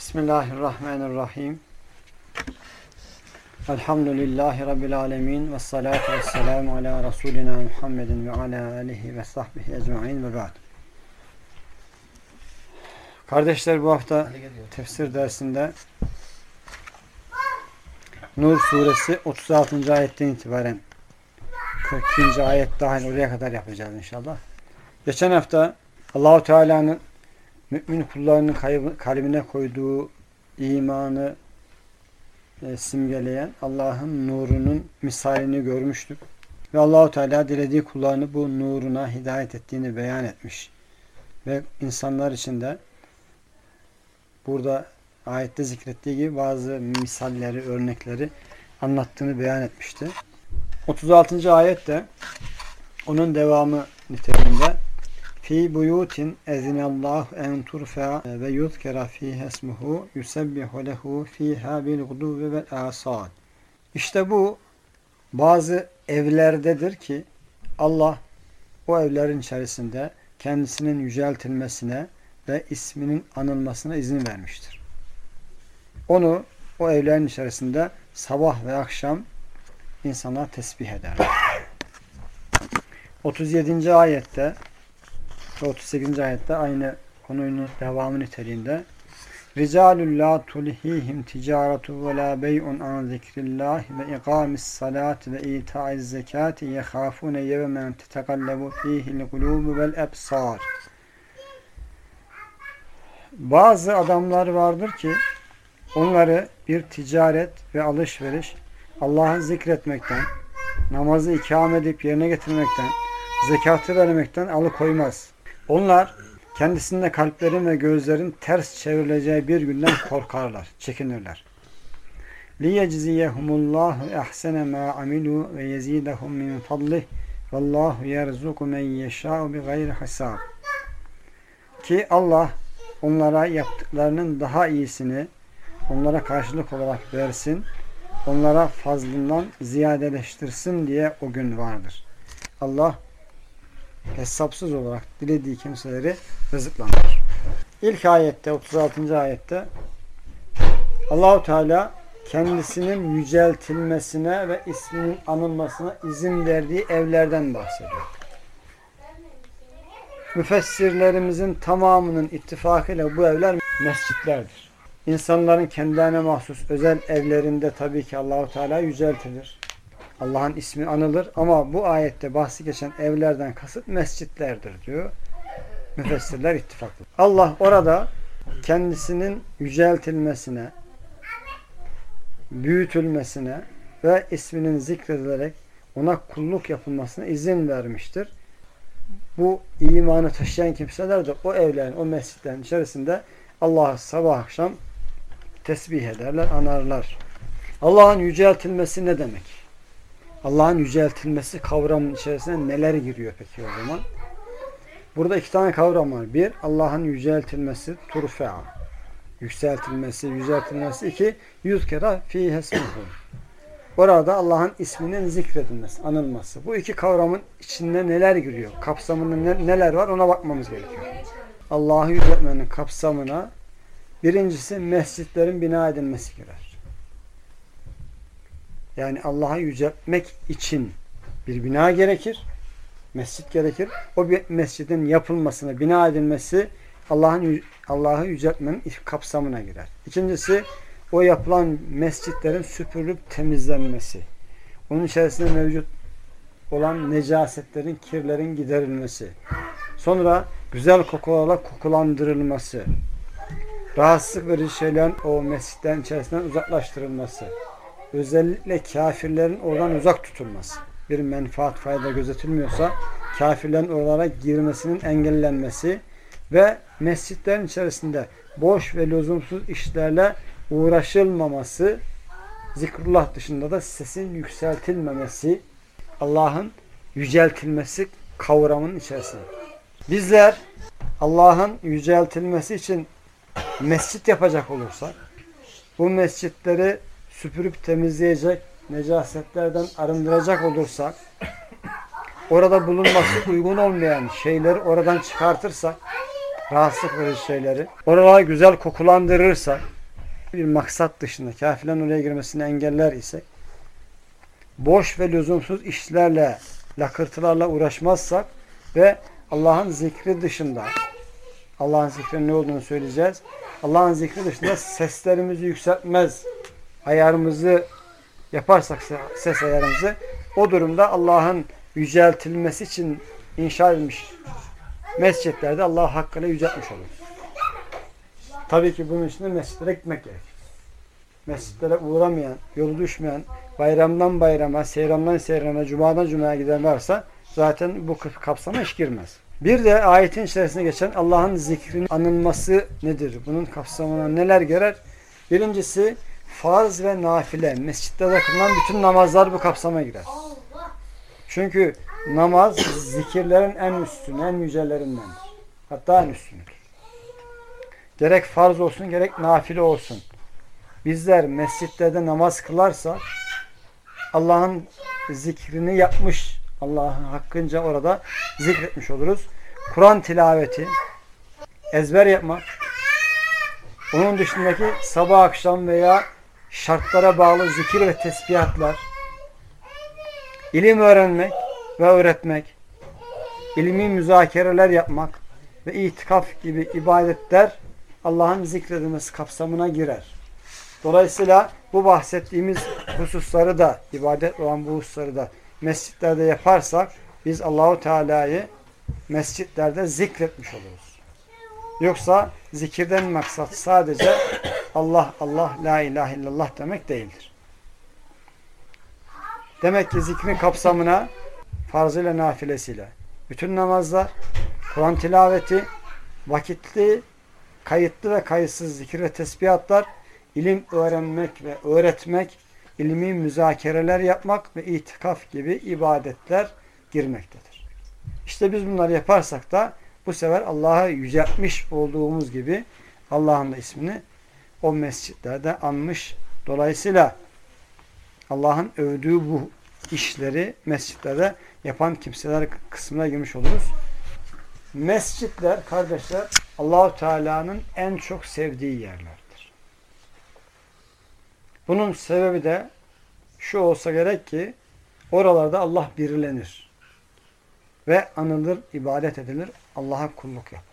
Bismillahirrahmanirrahim. Elhamdülillahi Rabbil alemin. Ve salatu ve selamu ala Resulina Muhammedin ve ala alihi ve sahbihi ecma'in ve ba'd. Kardeşler bu hafta tefsir dersinde Nur suresi 36. ayetten itibaren 42. ayet dahil oraya kadar yapacağız inşallah. Geçen hafta Allahu Teala'nın mümin kullarının kalbine koyduğu imanı e, simgeleyen Allah'ın nurunun misalini görmüştük. Ve Allahu Teala dilediği kullarını bu nuruna hidayet ettiğini beyan etmiş. Ve insanlar için de burada ayette zikrettiği gibi bazı misalleri, örnekleri anlattığını beyan etmişti. 36. ayette onun devamı niteliğinde fi buyutin ezinallahu en turfa ve yuzkera fiha ismuhu yusebbihu lehu fiha bil guduvi vel asad. İşte bu bazı evlerdedir ki Allah o evlerin içerisinde kendisinin yüceltilmesine ve isminin anılmasına izin vermiştir. Onu o evlerin içerisinde sabah ve akşam insanlar tesbih ederler. 37. ayette ve 38. ayette aynı konunun devamı niteliğinde ticaretu ve la bey'un an zikrillah ve ikamis salat ve itaiz zekati yehafune yevmen tetekallabu fihil kulubu vel ebsar Bazı adamlar vardır ki onları bir ticaret ve alışveriş Allah'ı zikretmekten, namazı ikame edip yerine getirmekten, zekatı vermekten alıkoymaz. Onlar kendisinde kalplerin ve gözlerin ters çevrileceği bir günden korkarlar, çekinirler. لِيَجْزِيَهُمُ اللّٰهُ اَحْسَنَ مَا عَمِلُوا وَيَزِيدَهُمْ مِنْ فَضْلِهِ وَاللّٰهُ يَرْزُقُ مَنْ يَشَاءُ بِغَيْرِ حَسَابٍ Ki Allah onlara yaptıklarının daha iyisini onlara karşılık olarak versin, onlara fazlından ziyadeleştirsin diye o gün vardır. Allah hesapsız olarak dilediği kimseleri rızıklandırır. İlk ayette 36. ayette Allahu Teala kendisinin yüceltilmesine ve isminin anılmasına izin verdiği evlerden bahsediyor. Müfessirlerimizin tamamının ittifakıyla bu evler mescitlerdir. İnsanların kendilerine mahsus özel evlerinde tabii ki Allahu Teala yüceltilir. Allah'ın ismi anılır ama bu ayette bahsi geçen evlerden kasıt mescitlerdir diyor. Müfessirler ittifaklı. Allah orada kendisinin yüceltilmesine, büyütülmesine ve isminin zikredilerek ona kulluk yapılmasına izin vermiştir. Bu imanı taşıyan kimseler de o evlerin, o mescitlerin içerisinde Allah'ı sabah akşam tesbih ederler, anarlar. Allah'ın yüceltilmesi ne demek? Allah'ın yüceltilmesi kavramının içerisine neler giriyor peki o zaman? Burada iki tane kavram var. Bir, Allah'ın yüceltilmesi, turfea. Yükseltilmesi, yüceltilmesi. İki, yüz kere fi hesmuhu. Orada Allah'ın isminin zikredilmesi, anılması. Bu iki kavramın içinde neler giriyor? Kapsamında ne, neler var ona bakmamız gerekiyor. Allah'ı yüceltmenin kapsamına birincisi mescitlerin bina edilmesi girer. Yani Allah'a yüceltmek için bir bina gerekir. Mescit gerekir. O bir mescidin yapılmasına, bina edilmesi Allah'ın Allah'ı yüceltmenin kapsamına girer. İkincisi o yapılan mescitlerin süpürülüp temizlenmesi. Onun içerisinde mevcut olan necasetlerin, kirlerin giderilmesi. Sonra güzel kokularla kokulandırılması. Rahatsızlık verici şeylerin o mescitten içerisinden uzaklaştırılması özellikle kafirlerin oradan uzak tutulması. Bir menfaat fayda gözetilmiyorsa kafirlerin oralara girmesinin engellenmesi ve mescitlerin içerisinde boş ve lüzumsuz işlerle uğraşılmaması zikrullah dışında da sesin yükseltilmemesi Allah'ın yüceltilmesi kavramının içerisinde. Bizler Allah'ın yüceltilmesi için mescit yapacak olursak bu mescitleri süpürüp temizleyecek, necasetlerden arındıracak olursak, orada bulunması uygun olmayan şeyleri oradan çıkartırsak, rahatsızlık verici şeyleri, oraları güzel kokulandırırsa, bir maksat dışında kafirlerin oraya girmesini engeller ise, boş ve lüzumsuz işlerle, lakırtılarla uğraşmazsak ve Allah'ın zikri dışında, Allah'ın zikrinin ne olduğunu söyleyeceğiz. Allah'ın zikri dışında seslerimizi yükseltmez, ayarımızı yaparsak ses ayarımızı, o durumda Allah'ın yüceltilmesi için inşa edilmiş mescitlerde Allah hakkıyla yüceltmiş olur. Tabii ki bunun için de mescitlere gitmek gerekir. Mescitlere uğramayan, yolu düşmeyen, bayramdan bayrama, seyrandan seyrana, cumadan cumaya giden varsa zaten bu kapsama hiç girmez. Bir de ayetin içerisinde geçen Allah'ın zikrinin anılması nedir? Bunun kapsamına neler girer? Birincisi farz ve nafile. Mescitlerde kılınan bütün namazlar bu kapsama girer. Çünkü namaz zikirlerin en üstün, en yücelerindendir. Hatta en üstündür. Gerek farz olsun, gerek nafile olsun. Bizler mescitlerde namaz kılarsa Allah'ın zikrini yapmış, Allah'ın hakkınca orada zikretmiş oluruz. Kur'an tilaveti, ezber yapmak, onun dışındaki sabah akşam veya şartlara bağlı zikir ve tesbihatlar, ilim öğrenmek ve öğretmek, ilmi müzakereler yapmak ve itikaf gibi ibadetler Allah'ın zikredilmesi kapsamına girer. Dolayısıyla bu bahsettiğimiz hususları da, ibadet olan bu hususları da mescitlerde yaparsak biz Allahu Teala'yı mescitlerde zikretmiş oluruz. Yoksa zikirden maksat sadece Allah Allah la ilahe illallah demek değildir. Demek ki zikrin kapsamına farzıyla nafilesiyle bütün namazlar, Kur'an tilaveti, vakitli, kayıtlı ve kayıtsız zikir ve tesbihatlar, ilim öğrenmek ve öğretmek, ilmi müzakereler yapmak ve itikaf gibi ibadetler girmektedir. İşte biz bunları yaparsak da bu sefer Allah'a yüceltmiş olduğumuz gibi Allah'ın da ismini o mescitlerde anmış. Dolayısıyla Allah'ın övdüğü bu işleri mescitlerde yapan kimseler kısmına girmiş oluruz. Mescitler kardeşler Allahu Teala'nın en çok sevdiği yerlerdir. Bunun sebebi de şu olsa gerek ki oralarda Allah birilenir ve anılır, ibadet edilir, Allah'a kulluk yapılır.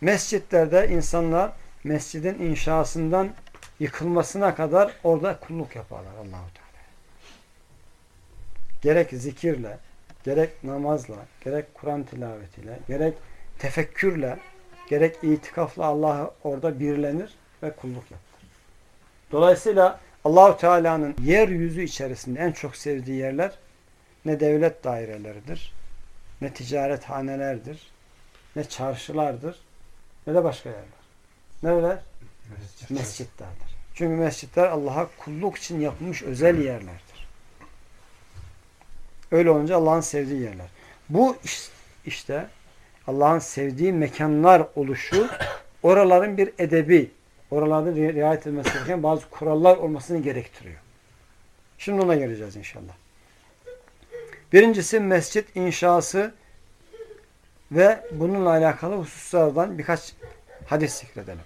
Mescitlerde insanlar mescidin inşasından yıkılmasına kadar orada kulluk yaparlar Allahu Teala. Gerek zikirle, gerek namazla, gerek Kur'an tilavetiyle, gerek tefekkürle, gerek itikafla Allah orada birlenir ve kulluk yapar. Dolayısıyla Allahu Teala'nın yeryüzü içerisinde en çok sevdiği yerler ne devlet daireleridir, ne ticaret hanelerdir, ne çarşılardır, ne de başka yerler. Nereler? Mescit. Mescitlerdir. Çünkü mescitler Allah'a kulluk için yapılmış özel yerlerdir. Öyle olunca Allah'ın sevdiği yerler. Bu işte Allah'ın sevdiği mekanlar oluşu oraların bir edebi, oralarda riayet edilmesi gereken bazı kurallar olmasını gerektiriyor. Şimdi ona geleceğiz inşallah. Birincisi mescit inşası ve bununla alakalı hususlardan birkaç hadis zikredelim.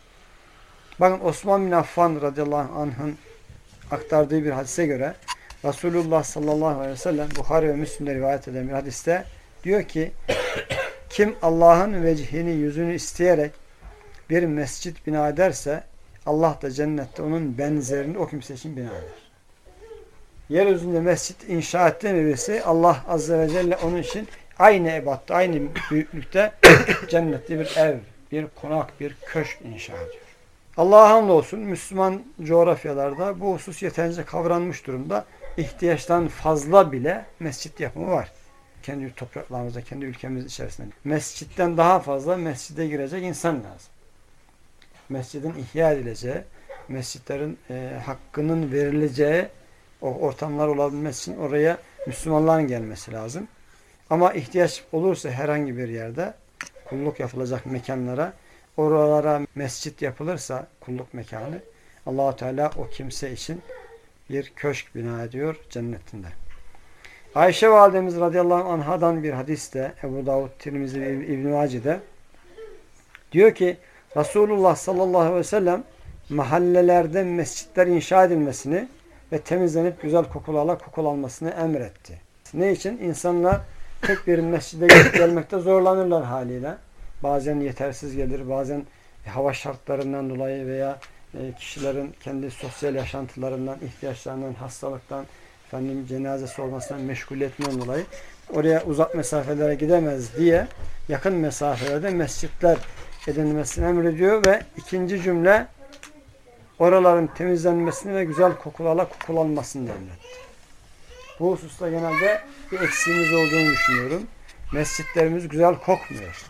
Bakın Osman bin Affan radıyallahu anh'ın aktardığı bir hadise göre Resulullah sallallahu aleyhi ve sellem Bukhari ve Müslim'de rivayet eden bir hadiste diyor ki kim Allah'ın vecihini yüzünü isteyerek bir mescit bina ederse Allah da cennette onun benzerini o kimse için bina eder. Yeryüzünde mescit inşa ettiği birisi Allah azze ve celle onun için aynı ebatta, aynı büyüklükte cennette bir ev, bir konak, bir köşk inşa ediyor. Allah'a hamdolsun Müslüman coğrafyalarda bu husus yeterince kavranmış durumda. İhtiyaçtan fazla bile mescit yapımı var. Kendi topraklarımızda, kendi ülkemiz içerisinde. Mescitten daha fazla mescide girecek insan lazım. Mescidin ihya edileceği, mescitlerin e, hakkının verileceği o ortamlar olabilmesi için oraya Müslümanların gelmesi lazım. Ama ihtiyaç olursa herhangi bir yerde kulluk yapılacak mekanlara oralara mescit yapılırsa kulluk mekanı Allahu Teala o kimse için bir köşk bina ediyor cennetinde. Ayşe validemiz radıyallahu anhadan bir hadiste Ebu Davud, Tirmizi ve İbn-i Mace'de diyor ki Resulullah sallallahu aleyhi ve sellem mahallelerde mescitler inşa edilmesini ve temizlenip güzel kokularla kokulanmasını emretti. Ne için? İnsanlar tek bir mescide gelmekte zorlanırlar haliyle. Bazen yetersiz gelir, bazen hava şartlarından dolayı veya e, kişilerin kendi sosyal yaşantılarından, ihtiyaçlarından, hastalıktan, efendim cenazesi olmasından, meşguliyetinden dolayı oraya uzak mesafelere gidemez diye yakın mesafelerde mescitler edinmesini emrediyor ve ikinci cümle oraların temizlenmesini ve güzel kokularla kokulanmasını emretti. Bu hususta genelde bir eksiğimiz olduğunu düşünüyorum. Mescitlerimiz güzel kokmuyor.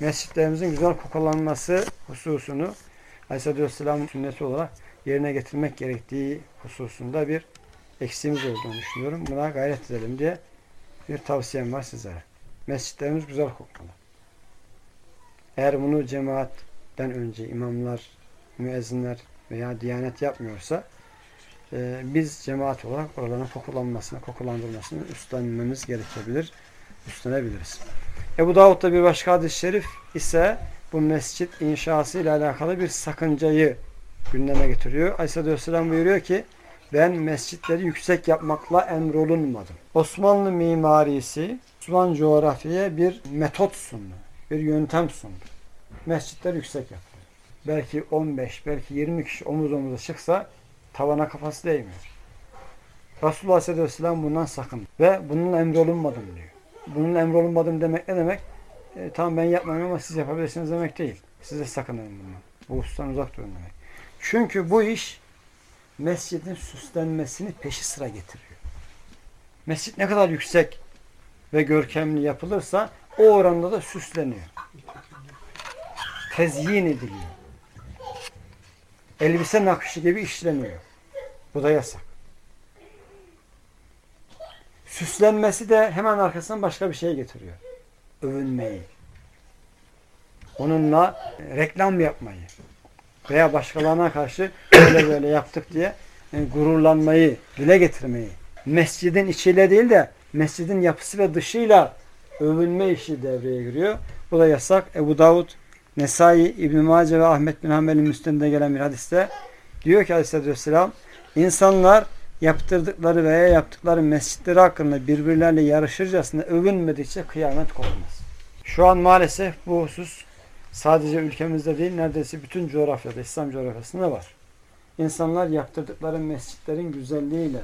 Mescitlerimizin güzel kokulanması hususunu Aleyhisselatü sünneti olarak yerine getirmek gerektiği hususunda bir eksiğimiz olduğunu düşünüyorum. Buna gayret edelim diye bir tavsiyem var sizlere. Mescitlerimiz güzel kokmalı. Eğer bunu cemaatten önce imamlar, müezzinler veya diyanet yapmıyorsa e, biz cemaat olarak oraların kokulanmasına, kokulandırmasını üstlenmemiz gerekebilir, üstlenebiliriz. Ebu Davud'da bir başka hadis-i şerif ise bu mescit inşası ile alakalı bir sakıncayı gündeme getiriyor. Aleyhisselatü Vesselam buyuruyor ki ben mescitleri yüksek yapmakla emrolunmadım. Osmanlı mimarisi Osmanlı coğrafyaya bir metot sundu. Bir yöntem sundu. Mescitler yüksek yaptı. Belki 15, belki 20 kişi omuz omuza çıksa tavana kafası değmiyor. Resulullah Aleyhisselatü Vesselam bundan sakın. Ve bunun emrolunmadım diyor. Bunun emrolunmadım demek ne demek? E, tamam ben yapmam ama siz yapabilirsiniz demek değil. Size sakının bundan. Bu husustan uzak durun demek. Çünkü bu iş mescidin süslenmesini peşi sıra getiriyor. Mescit ne kadar yüksek ve görkemli yapılırsa o oranda da süsleniyor. Tezyin ediliyor. Elbise nakışı gibi işleniyor. Bu da yasak. Süslenmesi de hemen arkasından başka bir şey getiriyor. Övünmeyi. Onunla reklam yapmayı veya başkalarına karşı böyle böyle yaptık diye e, gururlanmayı, dile getirmeyi, mescidin içiyle değil de mescidin yapısı ve dışıyla övünme işi devreye giriyor. Bu da yasak. Ebu Davud, Nesai, İbn-i Mace ve Ahmet bin Hanbel'in müstünde gelen bir hadiste diyor ki aleyhissalatü vesselam insanlar yaptırdıkları veya yaptıkları mescitleri hakkında birbirlerle yarışırcasına övünmedikçe kıyamet kopmaz. Şu an maalesef bu husus sadece ülkemizde değil neredeyse bütün coğrafyada, İslam coğrafyasında var. İnsanlar yaptırdıkları mescitlerin güzelliğiyle,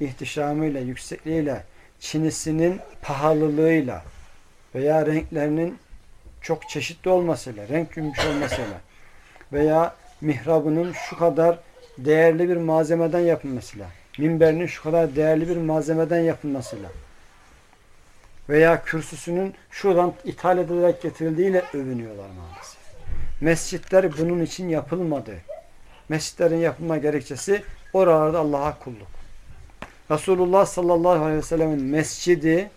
ihtişamıyla, yüksekliğiyle, çinisinin pahalılığıyla veya renklerinin çok çeşitli olmasıyla, renk gümüş olmasıyla veya mihrabının şu kadar değerli bir malzemeden yapılmasıyla, minberinin şu kadar değerli bir malzemeden yapılmasıyla veya kürsüsünün şuradan ithal edilerek getirildiğiyle övünüyorlar maalesef. Mescitler bunun için yapılmadı. Mescitlerin yapılma gerekçesi oralarda Allah'a kulluk. Resulullah sallallahu aleyhi ve sellemin mescidi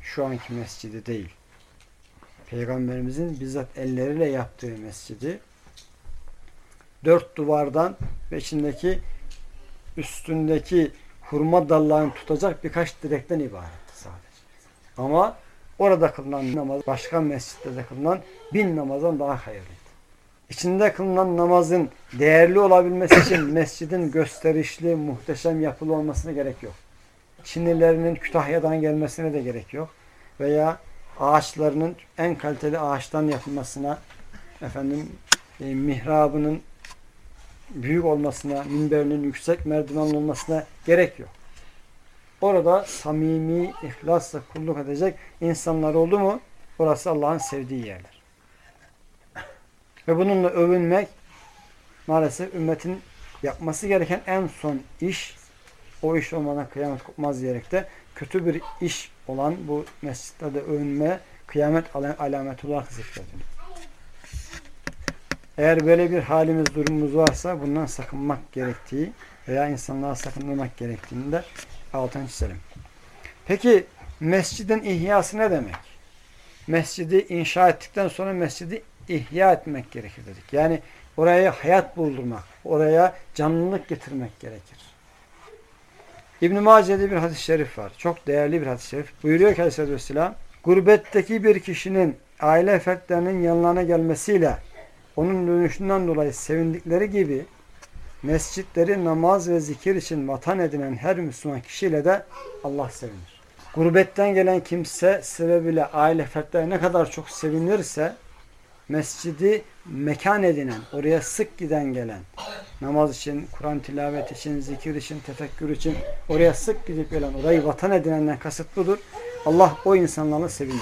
şu anki mescidi değil. Peygamberimizin bizzat elleriyle yaptığı mescidi dört duvardan ve içindeki üstündeki hurma dallarını tutacak birkaç direkten ibaretti sadece. Ama orada kılınan namaz başka mescitlerde kılınan bin namazdan daha hayırlıydı. İçinde kılınan namazın değerli olabilmesi için mescidin gösterişli, muhteşem yapılı olmasına gerek yok. Çinlilerinin Kütahya'dan gelmesine de gerek yok. Veya ağaçlarının en kaliteli ağaçtan yapılmasına, efendim e, mihrabının büyük olmasına, minberinin yüksek merdiven olmasına gerek yok. Orada samimi, ihlasla kulluk edecek insanlar oldu mu orası Allah'ın sevdiği yerler. Ve bununla övünmek maalesef ümmetin yapması gereken en son iş o iş olmadan kıyamet kopmaz diyerek de kötü bir iş olan bu mescitlerde övünme kıyamet alameti olarak zikredilir. Eğer böyle bir halimiz, durumumuz varsa bundan sakınmak gerektiği veya insanlara sakındırmak gerektiğini de altını çizelim. Peki mescidin ihyası ne demek? Mescidi inşa ettikten sonra mescidi ihya etmek gerekir dedik. Yani oraya hayat buldurmak, oraya canlılık getirmek gerekir. İbn-i bir hadis-i şerif var. Çok değerli bir hadis-i şerif. Buyuruyor ki Aleyhisselatü Vesselam, gurbetteki bir kişinin aile fertlerinin yanlarına gelmesiyle onun dönüşünden dolayı sevindikleri gibi mescitleri namaz ve zikir için vatan edinen her Müslüman kişiyle de Allah sevinir. Gurbetten gelen kimse sebebiyle aile fertleri ne kadar çok sevinirse mescidi mekan edinen, oraya sık giden gelen, namaz için, Kur'an tilavet için, zikir için, tefekkür için oraya sık gidip gelen, orayı vatan edinenden kasıt budur. Allah o insanlarla sevinir.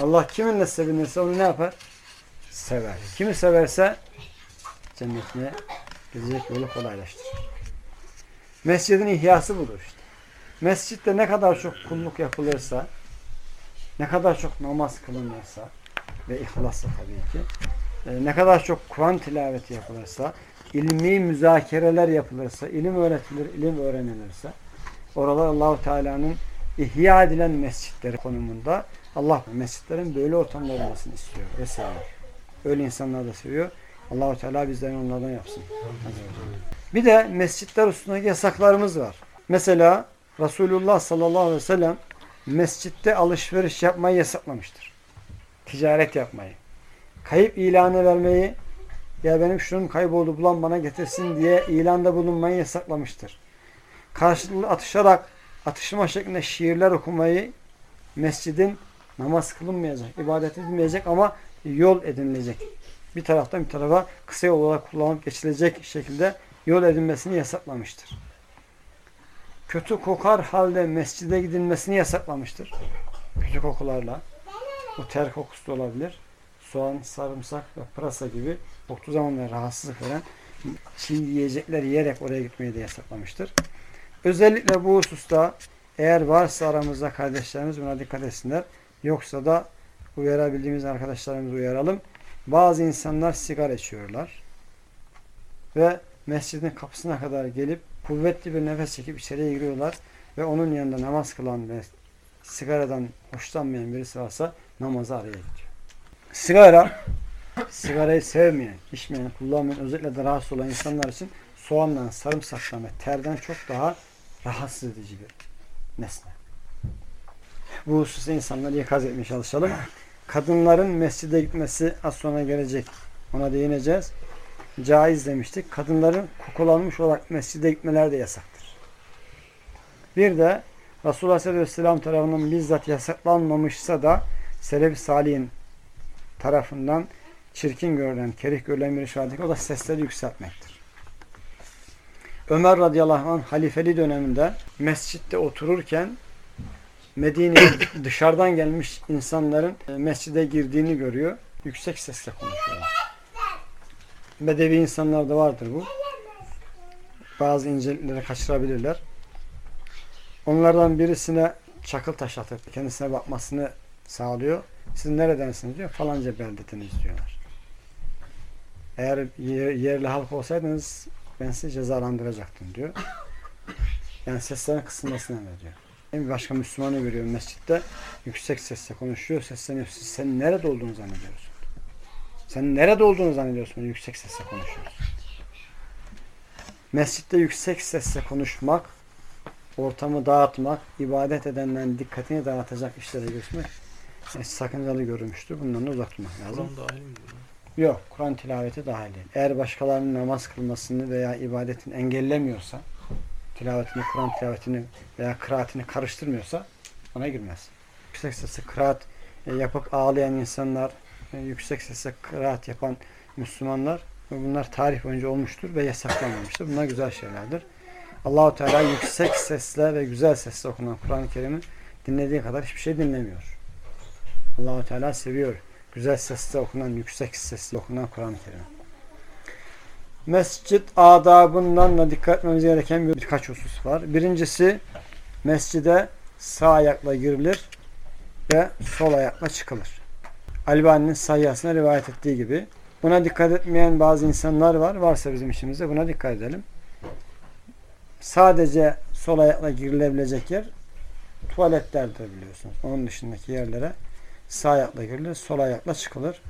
Allah kiminle sevinirse onu ne yapar? Sever. Kimi severse cennetine gidecek yolu kolaylaştırır. Mescidin ihyası budur işte. Mescitte ne kadar çok kulluk yapılırsa, ne kadar çok namaz kılınırsa ve ihlasla tabii ki, e, ne kadar çok Kur'an tilaveti yapılırsa, ilmi müzakereler yapılırsa, ilim öğretilir, ilim öğrenilirse, oralar Allahu Teala'nın ihya edilen mescitleri konumunda Allah mescitlerin böyle ortamlar olmasını istiyor ve seviyor. Öyle insanlar da seviyor. Allahu Teala bizden onlardan yapsın. Bir de mescitler üstündeki yasaklarımız var. Mesela Resulullah sallallahu aleyhi ve sellem mescitte alışveriş yapmayı yasaklamıştır. Ticaret yapmayı. Kayıp ilanı vermeyi ya benim şunun kayboldu bulan bana getirsin diye ilanda bulunmayı yasaklamıştır. Karşılıklı atışarak atışma şeklinde şiirler okumayı mescidin namaz kılınmayacak, ibadet edilmeyecek ama yol edinilecek. Bir taraftan bir tarafa kısa yol olarak kullanıp geçilecek şekilde yol edinmesini yasaklamıştır. Kötü kokar halde mescide gidilmesini yasaklamıştır. Kötü kokularla. Bu ter kokusu da olabilir. Soğan, sarımsak ve pırasa gibi koktuğu zaman rahatsızlık veren çiğ yiyecekler yiyerek oraya gitmeyi de yasaklamıştır. Özellikle bu hususta eğer varsa aramızda kardeşlerimiz buna dikkat etsinler. Yoksa da uyarabildiğimiz arkadaşlarımızı uyaralım. Bazı insanlar sigara içiyorlar. Ve mescidin kapısına kadar gelip kuvvetli bir nefes çekip içeriye giriyorlar. Ve onun yanında namaz kılan ve sigaradan hoşlanmayan birisi varsa namazı araya gidiyor. Sigara, sigarayı sevmeyen, içmeyen, kullanmayan, özellikle de rahatsız olan insanlar için soğandan, sarımsaktan ve terden çok daha rahatsız edici bir nesne. Bu hususta insanları ikaz etmeye çalışalım. Kadınların mescide gitmesi az sonra gelecek. Ona değineceğiz. Caiz demiştik. Kadınların kokulanmış olarak mescide gitmeler de yasaktır. Bir de Resulullah sallallahu aleyhi ve sellem tarafından bizzat yasaklanmamışsa da Selefi Salih'in tarafından çirkin görülen, kerih görülen bir işaret o da sesleri yükseltmektir. Ömer radıyallahu anh halifeli döneminde mescitte otururken Medine'ye dışarıdan gelmiş insanların e, mescide girdiğini görüyor. Yüksek sesle konuşuyorlar. Bedevi insanlarda vardır bu. Bazı incelikleri kaçırabilirler. Onlardan birisine çakıl taş atıp kendisine bakmasını sağlıyor. Siz neredensiniz diyor. Falanca beldetiniz diyorlar. Eğer yerli halk olsaydınız ben sizi cezalandıracaktım diyor. Yani seslerin kısılmasını emrediyor. Bir başka Müslümanı görüyor mescitte. Yüksek sesle konuşuyor. Sesleniyor. Siz sen nerede olduğunu zannediyorsun? Sen nerede olduğunu zannediyorsun? Yüksek sesle konuşuyorsun. Mescitte yüksek sesle konuşmak, ortamı dağıtmak, ibadet edenlerin dikkatini dağıtacak işlere götürmek e, sakıncalı görülmüştür. Bundan da uzak durmak lazım. Kur'an dahil mi? Yok. Kur'an tilaveti dahil değil. Eğer başkalarının namaz kılmasını veya ibadetini engellemiyorsa, tilavetini, Kur'an tilavetini veya kıraatini karıştırmıyorsa ona girmez. Yüksek sesle kıraat e, yapıp ağlayan insanlar, e, yüksek sesle kıraat yapan Müslümanlar bunlar tarih boyunca olmuştur ve yasaklanmamıştır. Bunlar güzel şeylerdir. Allahu Teala yüksek sesle ve güzel sesle okunan Kur'an-ı Kerim'i dinlediği kadar hiçbir şey dinlemiyor. Allahu Teala seviyor. Güzel sesle okunan, yüksek sesle okunan Kur'an-ı Kerim. Mescit adabından da dikkat etmemiz gereken bir, birkaç husus var. Birincisi mescide sağ ayakla girilir ve sol ayakla çıkılır. Albani'nin sayyasına rivayet ettiği gibi. Buna dikkat etmeyen bazı insanlar var. Varsa bizim işimizde buna dikkat edelim. Sadece sol ayakla girilebilecek yer tuvaletlerdir biliyorsunuz. Onun dışındaki yerlere sağ ayakla girilir, sol ayakla çıkılır.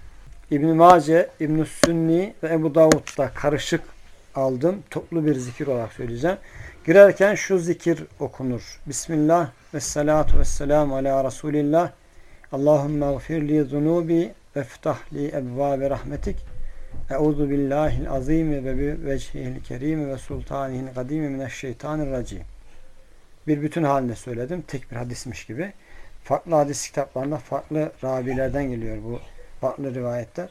İbn-i Mace, ibn Sünni ve Ebu Davud'da karışık aldım. Toplu bir zikir olarak söyleyeceğim. Girerken şu zikir okunur. Bismillah ve salatu ve selamu ala Resulillah. Allahümme gfir li zunubi ve ftah li ebvabe rahmetik. Euzu billahil azimi ve bi vechihil kerimi ve sultanihil kadimi mineşşeytanirracim. Bir bütün halinde söyledim. Tek bir hadismiş gibi. Farklı hadis kitaplarında farklı ravilerden geliyor bu farklı rivayetler.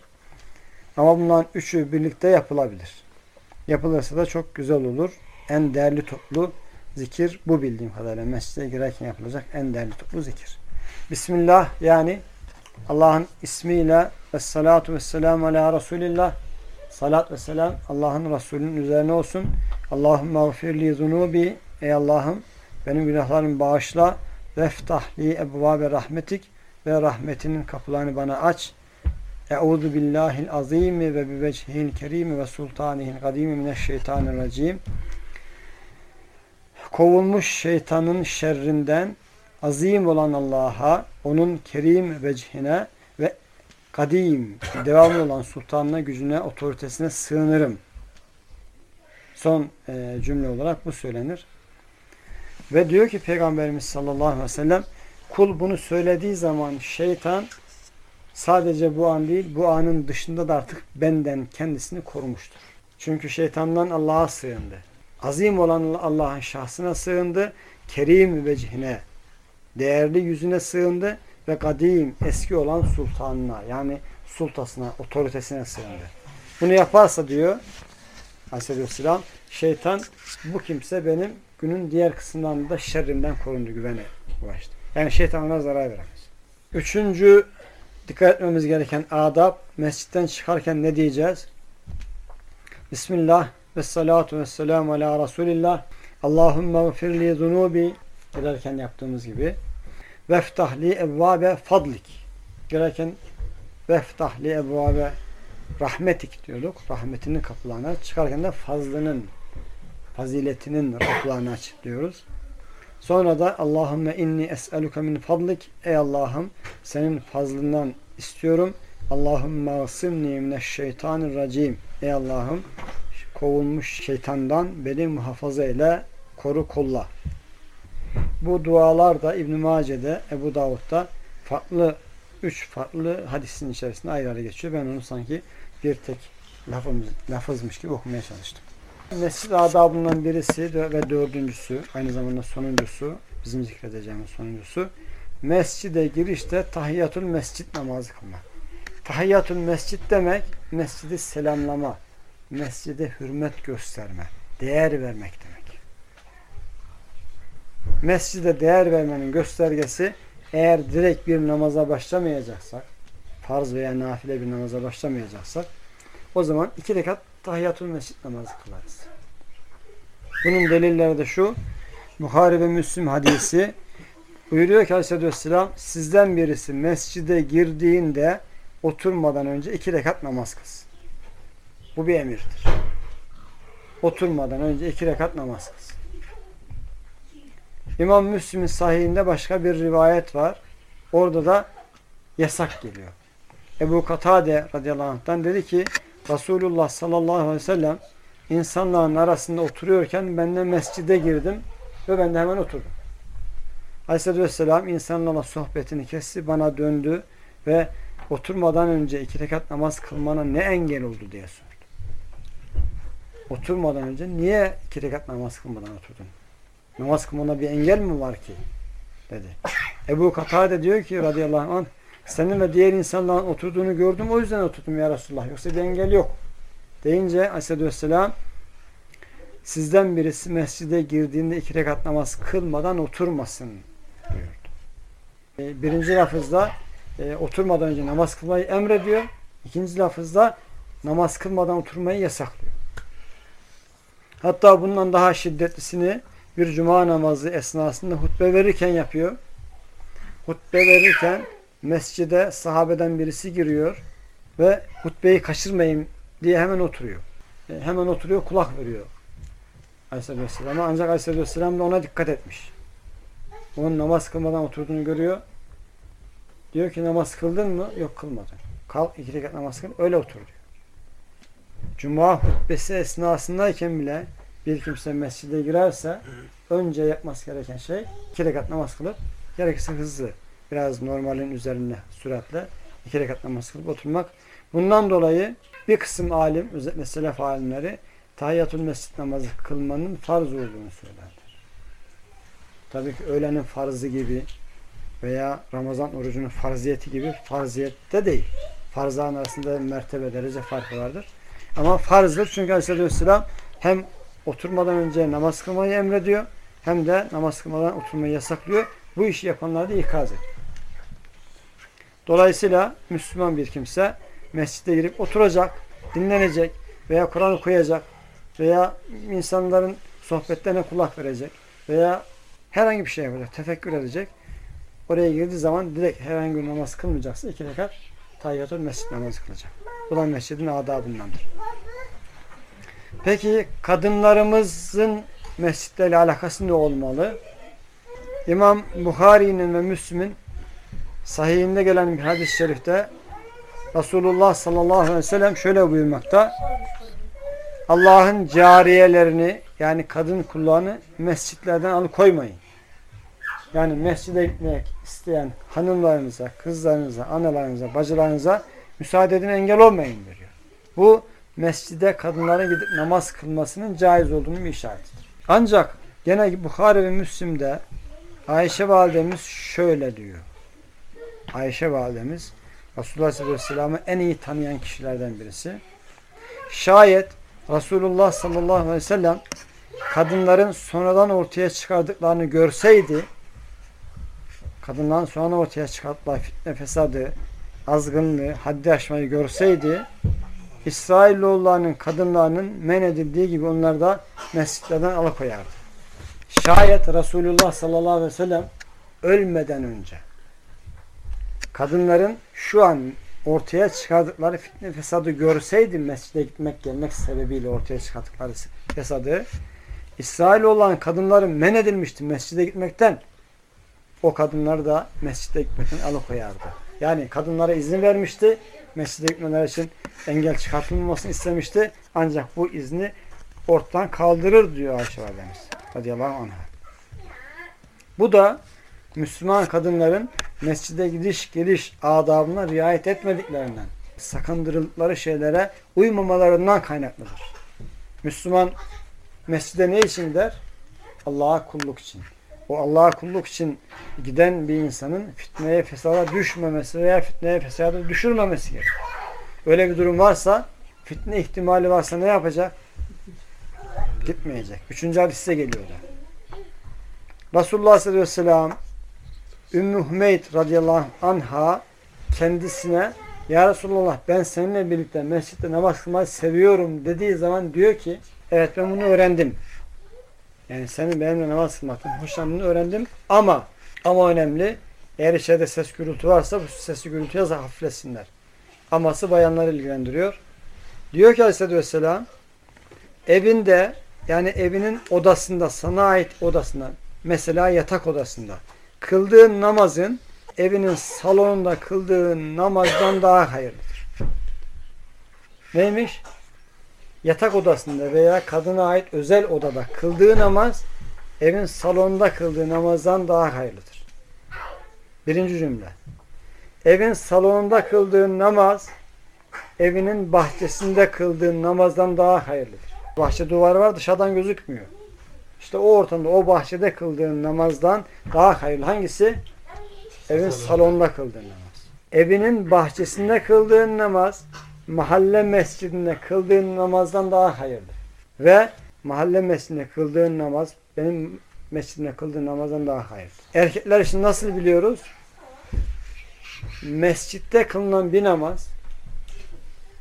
Ama bunların üçü birlikte yapılabilir. Yapılırsa da çok güzel olur. En değerli toplu zikir bu bildiğim kadarıyla mescide girerken yapılacak en değerli toplu zikir. Bismillah yani Allah'ın ismiyle ve salatu ve selamu ala Resulillah salat ve selam Allah'ın Resulü'nün üzerine olsun. Allahümme gfirli zunubi ey Allah'ım benim günahlarımı bağışla veftahli ebvabe rahmetik ve rahmetinin kapılarını bana aç. Euzu billahil azimi ve bi vechihil kerimi ve sultanihil kadimi mineşşeytanirracim. Kovulmuş şeytanın şerrinden azim olan Allah'a, onun kerim vecihine ve kadim, devamlı olan sultanına, gücüne, otoritesine sığınırım. Son e, cümle olarak bu söylenir. Ve diyor ki Peygamberimiz sallallahu aleyhi ve sellem kul bunu söylediği zaman şeytan sadece bu an değil bu anın dışında da artık benden kendisini korumuştur. Çünkü şeytandan Allah'a sığındı. Azim olan Allah'ın şahsına sığındı. Kerim vecihine, değerli yüzüne sığındı ve kadim, eski olan sultanına yani sultasına, otoritesine sığındı. Bunu yaparsa diyor Aleyhisselam şeytan bu kimse benim günün diğer kısımlarında da şerrimden korundu, güvene ulaştı. Yani şeytan ona zarar veremez. Üçüncü dikkat etmemiz gereken adab mescitten çıkarken ne diyeceğiz? Bismillah ve salatu ve selamu ala Resulillah Allahümme gfirli zunubi girerken yaptığımız gibi veftahli evvabe fadlik girerken veftahli evvabe rahmetik diyorduk. Rahmetinin kapılarına çıkarken de fazlının faziletinin kapılarını açıklıyoruz. Sonra da Allahümme inni es'eluke min fadlik ey Allah'ım senin fazlından istiyorum. Allahümme asımni mineşşeytanirracim ey Allah'ım kovulmuş şeytandan beni muhafaza ile koru kolla. Bu dualar da İbn-i Mace'de, Ebu Davud'da farklı, üç farklı hadisin içerisinde ayrı ayrı geçiyor. Ben onu sanki bir tek lafımız, lafızmış gibi okumaya çalıştım. Mescid adabından birisi ve dördüncüsü, aynı zamanda sonuncusu, bizim zikredeceğimiz sonuncusu, mescide girişte tahiyyatül mescit namazı kılmak. Tahiyyatül mescit demek, mescidi selamlama, mescide hürmet gösterme, değer vermek demek. Mescide değer vermenin göstergesi eğer direkt bir namaza başlamayacaksak, farz veya nafile bir namaza başlamayacaksak, o zaman iki rekat tahiyyatül mescit namazı kılarız. Bunun delilleri de şu, Bukhari ve Müslim hadisi buyuruyor ki Aleyhisselam sizden birisi mescide girdiğinde oturmadan önce iki rekat namaz kılsın. Bu bir emirdir. Oturmadan önce iki rekat namaz kılsın. İmam Müslim'in sahihinde başka bir rivayet var. Orada da yasak geliyor. Ebu Katade radıyallahu anh'tan dedi ki Resulullah sallallahu aleyhi ve sellem insanların arasında oturuyorken ben de mescide girdim ve ben de hemen oturdum. Aleyhisselatü Vesselam insanlarla sohbetini kesti, bana döndü ve oturmadan önce iki rekat namaz kılmana ne engel oldu diye sordu. Oturmadan önce niye iki rekat namaz kılmadan oturdun? Namaz kılmana bir engel mi var ki? dedi. Ebu Katade diyor ki radıyallahu anh senin ve diğer insanların oturduğunu gördüm o yüzden oturdum ya Resulullah. Yoksa bir engel yok. Deyince Aleyhisselatü Vesselam sizden birisi mescide girdiğinde iki rekat namaz kılmadan oturmasın buyurdu. Birinci lafızda e, oturmadan önce namaz kılmayı emrediyor. İkinci lafızda namaz kılmadan oturmayı yasaklıyor. Hatta bundan daha şiddetlisini bir cuma namazı esnasında hutbe verirken yapıyor. Hutbe verirken mescide sahabeden birisi giriyor ve hutbeyi kaçırmayayım diye hemen oturuyor. E, hemen oturuyor kulak veriyor. Aleyhisselatü Vesselam'a ancak Aleyhisselatü Vesselam da ona dikkat etmiş. Onun namaz kılmadan oturduğunu görüyor. Diyor ki namaz kıldın mı? Yok kılmadım. Kalk iki rekat namaz kıl. Öyle otur diyor. Cuma hutbesi esnasındayken bile bir kimse mescide girerse önce yapması gereken şey iki rekat namaz kılıp gerekirse hızlı biraz normalin üzerine süratle iki rekat namaz kılıp oturmak. Bundan dolayı bir kısım alim özellikle selef alimleri tahiyyatul mescid namazı kılmanın farz olduğunu söylerler. Tabii ki öğlenin farzı gibi veya Ramazan orucunun farziyeti gibi farziyette değil. Farzların arasında mertebe derece farkı vardır. Ama farzdır çünkü Aleyhisselam hem oturmadan önce namaz kılmayı emrediyor hem de namaz kılmadan oturmayı yasaklıyor. Bu işi yapanları da ikaz ediyor. Dolayısıyla Müslüman bir kimse mescide girip oturacak, dinlenecek veya Kur'an okuyacak veya insanların sohbetlerine kulak verecek veya herhangi bir şey yapacak, tefekkür edecek. Oraya girdiği zaman direkt herhangi bir namaz kılmayacaksa iki rekat tahiyyatül mescid namazı kılacak. Bu da mescidin adabındandır. Peki kadınlarımızın mescitlerle alakası ne olmalı? İmam Bukhari'nin ve Müslüm'ün sahihinde gelen bir hadis-i şerifte Resulullah sallallahu aleyhi ve sellem şöyle buyurmakta. Allah'ın cariyelerini yani kadın kullarını mescitlerden alıkoymayın. Yani mescide gitmek isteyen hanımlarınıza, kızlarınıza, analarınıza, bacılarınıza müsaade edin engel olmayın diyor. Bu mescide kadınların gidip namaz kılmasının caiz olduğunu bir işaretidir. Ancak gene Bukhari ve Müslim'de Ayşe validemiz şöyle diyor. Ayşe validemiz Resulullah sallallahu aleyhi ve sellem'i en iyi tanıyan kişilerden birisi. Şayet Resulullah sallallahu aleyhi ve sellem kadınların sonradan ortaya çıkardıklarını görseydi kadınların sonra ortaya çıkarttıkları fitne fesadı azgınlığı, haddi aşmayı görseydi İsrailoğullarının kadınlarının men edildiği gibi onları da mescitlerden alıkoyardı. Şayet Resulullah sallallahu aleyhi ve sellem ölmeden önce kadınların şu an ortaya çıkardıkları fitne fesadı görseydi mescide gitmek gelmek sebebiyle ortaya çıkardıkları fesadı İsrail olan kadınların men edilmişti mescide gitmekten o kadınları da mescide gitmekten alıkoyardı. Yani kadınlara izin vermişti. Mescide gitmeler için engel çıkartılmamasını istemişti. Ancak bu izni ortadan kaldırır diyor Ayşe Validemiz. Radıyallahu anh'a. Bu da Müslüman kadınların mescide gidiş geliş adabına riayet etmediklerinden, sakındırıldıkları şeylere uymamalarından kaynaklıdır. Müslüman mescide ne için gider? Allah'a kulluk için. O Allah'a kulluk için giden bir insanın fitneye fesada düşmemesi veya fitneye fesada düşürmemesi gerekir. Öyle bir durum varsa fitne ihtimali varsa ne yapacak? Gitmeyecek. Üçüncü hadiste geliyor da. Resulullah sallallahu aleyhi ve sellem Ümmü Hümeyd radıyallahu anha kendisine Ya Resulullah ben seninle birlikte mescitte namaz kılmayı seviyorum dediği zaman diyor ki evet ben bunu öğrendim. Yani senin benimle namaz kılmaktan hoşlandığını öğrendim ama ama önemli eğer içeride ses gürültü varsa bu sesi gürültüye hafifletsinler. Aması bayanları ilgilendiriyor. Diyor ki Aleyhisselatü Vesselam evinde yani evinin odasında sana ait odasında mesela yatak odasında kıldığın namazın evinin salonunda kıldığın namazdan daha hayırlıdır. Neymiş? Yatak odasında veya kadına ait özel odada kıldığı namaz evin salonunda kıldığı namazdan daha hayırlıdır. Birinci cümle. Evin salonunda kıldığın namaz evinin bahçesinde kıldığın namazdan daha hayırlıdır. Bahçe duvarı var dışarıdan gözükmüyor. İşte o ortamda, o bahçede kıldığın namazdan daha hayırlı. Hangisi? Evin salonunda kıldığın namaz. Evinin bahçesinde kıldığın namaz, mahalle mescidinde kıldığın namazdan daha hayırlı. Ve mahalle mescidinde kıldığın namaz, benim mescidinde kıldığın namazdan daha hayırlı. Erkekler için nasıl biliyoruz? Mescitte kılınan bir namaz,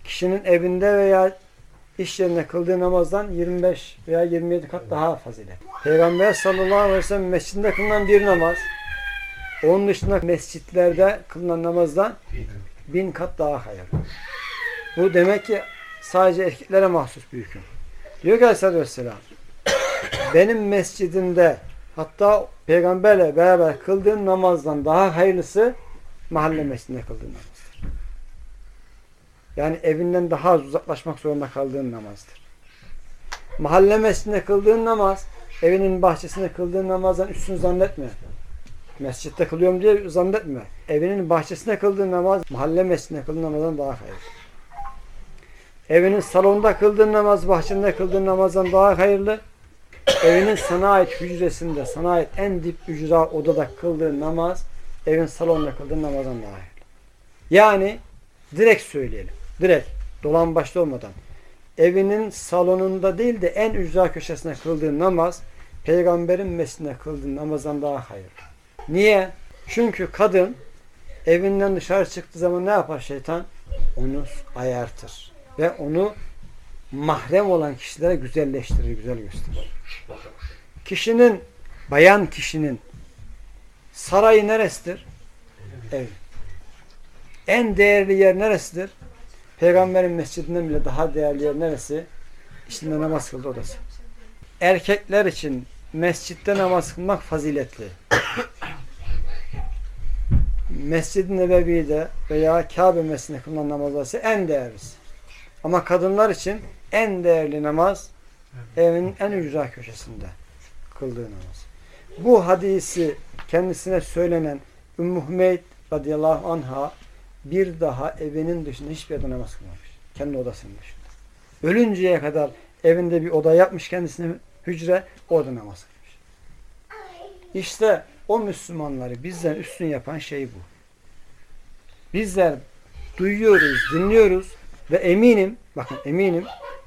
kişinin evinde veya iş yerine kıldığı namazdan 25 veya 27 kat daha fazilet. Peygamber sallallahu aleyhi ve sellem mescidinde kılınan bir namaz onun dışında mescitlerde kılınan namazdan bin kat daha hayırlı. Bu demek ki sadece erkeklere mahsus bir hüküm. Diyor ki aleyhissalatü vesselam benim mescidimde hatta peygamberle beraber kıldığım namazdan daha hayırlısı mahalle mescidinde kıldığım namazdır. Yani evinden daha az uzaklaşmak zorunda kaldığın namazdır. Mahalle mescidinde kıldığın namaz, evinin bahçesinde kıldığın namazdan üstün zannetme. Mescitte kılıyorum diye zannetme. Evinin bahçesinde kıldığın namaz, mahalle mescidinde kıldığın namazdan daha hayırlı. Evinin salonda kıldığın namaz, bahçende kıldığın namazdan daha hayırlı. Evinin sana ait hücresinde, sana ait en dip ücra odada kıldığın namaz, evin salonunda kıldığın namazdan daha hayırlı. Yani direkt söyleyelim. Direkt. Dolan başta olmadan. Evinin salonunda değil de en ücra köşesine kıldığın namaz, peygamberin mescidinde kıldığın namazdan daha hayırlı. Niye? Çünkü kadın evinden dışarı çıktığı zaman ne yapar şeytan? Onu ayartır. Ve onu mahrem olan kişilere güzelleştirir, güzel gösterir. Kişinin, bayan kişinin sarayı neresidir? Ev. En değerli yer neresidir? Peygamberin mescidinden bile daha değerli yer neresi? İçinde namaz kıldı odası. Erkekler için mescitte namaz kılmak faziletli. Mescid-i Nebevi'de veya Kabe mescidinde kılınan namazlar en değerlisi. Ama kadınlar için en değerli namaz evin en ücra köşesinde kıldığı namaz. Bu hadisi kendisine söylenen Ümmü Hümeyd radıyallahu anha bir daha evinin dışında hiçbir yerde namaz kılmamış. Kendi odasının dışında. Ölünceye kadar evinde bir oda yapmış kendisine hücre orada namaz kılmış. İşte o Müslümanları bizden üstün yapan şey bu. Bizler duyuyoruz, dinliyoruz ve eminim, bakın eminim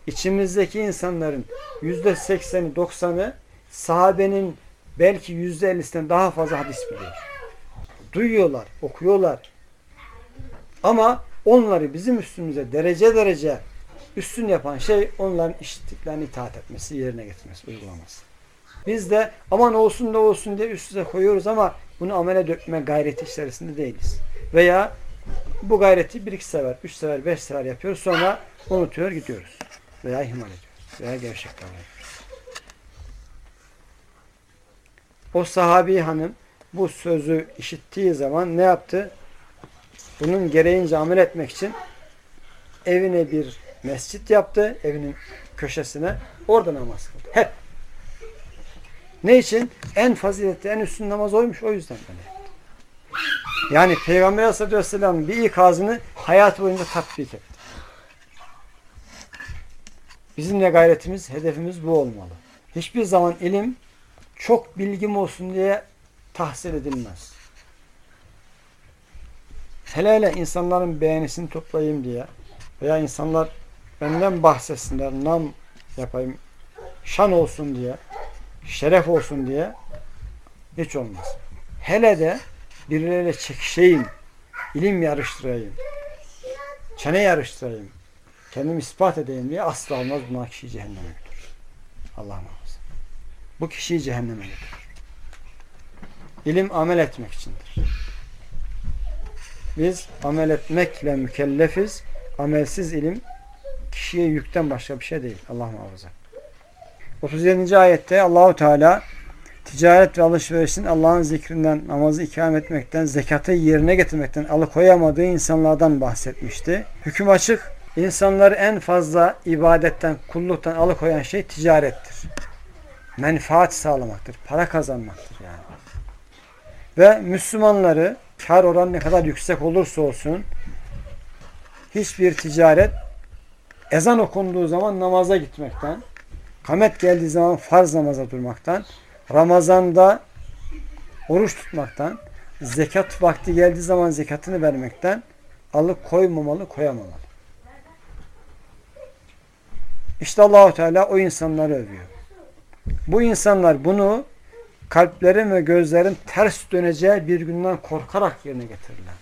içimizdeki insanların yüzde sekseni, doksanı sahabenin belki yüzde ellisinden daha fazla hadis biliyor. Duyuyorlar, okuyorlar. Ama onları bizim üstümüze derece derece üstün yapan şey onların işittiklerini itaat etmesi, yerine getirmesi, uygulaması. Biz de aman olsun da olsun diye üst üste koyuyoruz ama bunu amele dökme gayreti içerisinde değiliz. Veya bu gayreti bir iki sefer, üç sefer, beş sefer yapıyoruz. Sonra unutuyor gidiyoruz. Veya ihmal ediyoruz. Veya gevşek davranıyoruz. O sahabi hanım bu sözü işittiği zaman ne yaptı? Bunun gereğince amel etmek için evine bir mescit yaptı. Evinin köşesine. Orada namaz kıldı. Hep. Ne için? En faziletli, en üstün namaz oymuş. O yüzden böyle. Yani Peygamber Aleyhisselatü Vesselam'ın bir ikazını hayat boyunca tatbik etti. Bizim de gayretimiz, hedefimiz bu olmalı. Hiçbir zaman ilim çok bilgim olsun diye tahsil edilmez. Hele hele insanların beğenisini toplayayım diye veya insanlar benden bahsetsinler, nam yapayım, şan olsun diye, şeref olsun diye hiç olmaz. Hele de birileriyle çekişeyim, ilim yarıştırayım, çene yarıştırayım, kendimi ispat edeyim diye asla olmaz. Buna kişiyi cehenneme götürür. Allah muhafaza. Bu kişiyi cehenneme götürür. İlim amel etmek içindir. Biz amel etmekle mükellefiz. Amelsiz ilim kişiye yükten başka bir şey değil. Allah muhafaza. 37. ayette Allahu Teala ticaret ve alışverişin Allah'ın zikrinden, namazı ikram etmekten, zekatı yerine getirmekten alıkoyamadığı insanlardan bahsetmişti. Hüküm açık. İnsanları en fazla ibadetten, kulluktan alıkoyan şey ticarettir. Menfaat sağlamaktır. Para kazanmaktır yani. Ve Müslümanları kar oranı ne kadar yüksek olursa olsun hiçbir ticaret ezan okunduğu zaman namaza gitmekten, kamet geldiği zaman farz namaza durmaktan, Ramazanda oruç tutmaktan, zekat vakti geldiği zaman zekatını vermekten alıkoymamalı, koyamamalı. İşte Allahu Teala o insanları övüyor. Bu insanlar bunu kalplerin ve gözlerin ters döneceği bir günden korkarak yerine getirirler.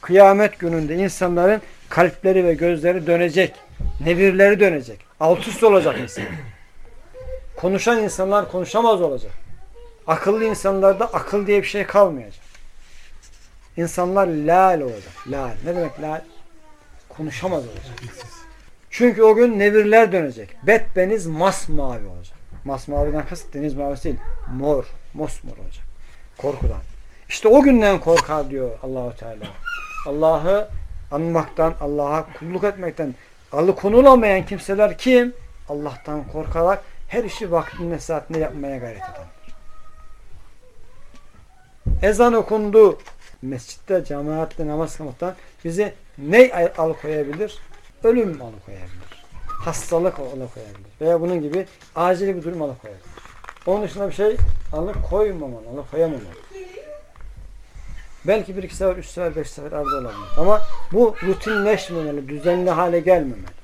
Kıyamet gününde insanların kalpleri ve gözleri dönecek. Nevirleri dönecek. Alt üst olacak insan. Konuşan insanlar konuşamaz olacak. Akıllı insanlarda akıl diye bir şey kalmayacak. İnsanlar lal olacak. Lal. Ne demek lal? Konuşamaz olacak. Çünkü o gün nevirler dönecek. Betbeniz masmavi olacak. Masmaviden kasıt deniz mavisi değil. Mor. Mosmor olacak. Korkudan. İşte o günden korkar diyor Allahu Teala. Allah'ı anmaktan, Allah'a kulluk etmekten alıkonulamayan kimseler kim? Allah'tan korkarak her işi vaktinde saatinde yapmaya gayret eden. Ezan okundu. Mescitte, cemaatle namaz kılmaktan bizi ne alıkoyabilir? Ölüm alıkoyabilir. Hastalık alıkoyabilir. Veya bunun gibi acil bir durum alıkoyabilir. Onun dışında bir şey alıkoymamalı, alıkoyamamalı. Belki bir iki sefer, üç sefer, beş sefer arıza olabilir. Ama bu rutinleşmemeli, düzenli hale gelmemeli.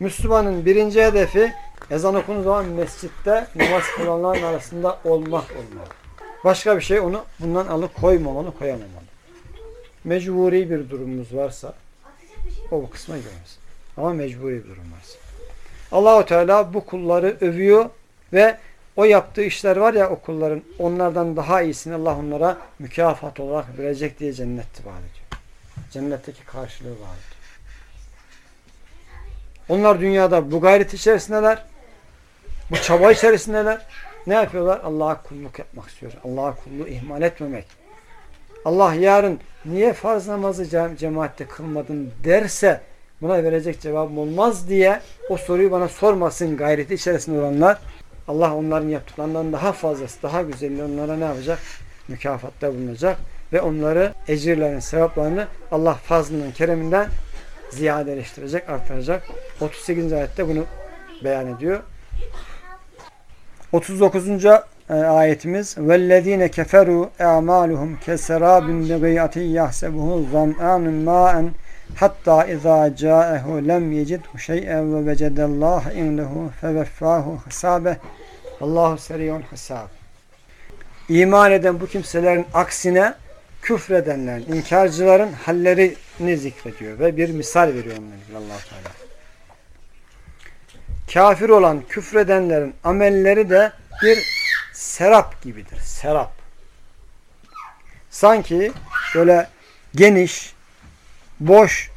Müslümanın birinci hedefi ezan okunduğu zaman mescitte namaz kılanların arasında olmak olmalı. Başka bir şey onu bundan alıp koymamalı, koyamamalı. Mecburi bir durumumuz varsa o kısma girmez. Ama mecburi bir durum varsa. Allahu Teala bu kulları övüyor ve o yaptığı işler var ya o kulların onlardan daha iyisini Allah onlara mükafat olarak verecek diye cennette vaat ediyor. Cennetteki karşılığı vaat ediyor. Onlar dünyada bu gayret içerisindeler. Bu çaba içerisindeler. Ne yapıyorlar? Allah'a kulluk yapmak istiyor. Allah'a kulluğu ihmal etmemek. Allah yarın niye farz namazı cem cemaatte kılmadın derse buna verecek cevabım olmaz diye o soruyu bana sormasın gayreti içerisinde olanlar Allah onların yaptıklarından daha fazlası, daha güzelini onlara ne yapacak? Mükafatta bulunacak ve onları ecirlerin, sevaplarını Allah fazlının, kereminden ziyadeleştirecek, artıracak. 38. ayette bunu beyan ediyor. 39. ayetimiz وَالَّذ۪ينَ كَفَرُوا اَعْمَالُهُمْ كَسَرَابٍ بِغِيَةٍ يَحْسَبُهُ ظَمْآنٌ مَاءً hatta izâ câehu lem yecidhu şey'en ve vecedellâh innehu feveffâhu hesâbeh Allahu seriyun hesâb İman eden bu kimselerin aksine küfredenlerin, inkarcıların hallerini zikrediyor ve bir misal veriyor onlara allah Teala. Kafir olan küfredenlerin amelleri de bir serap gibidir. Serap. Sanki böyle geniş, boş,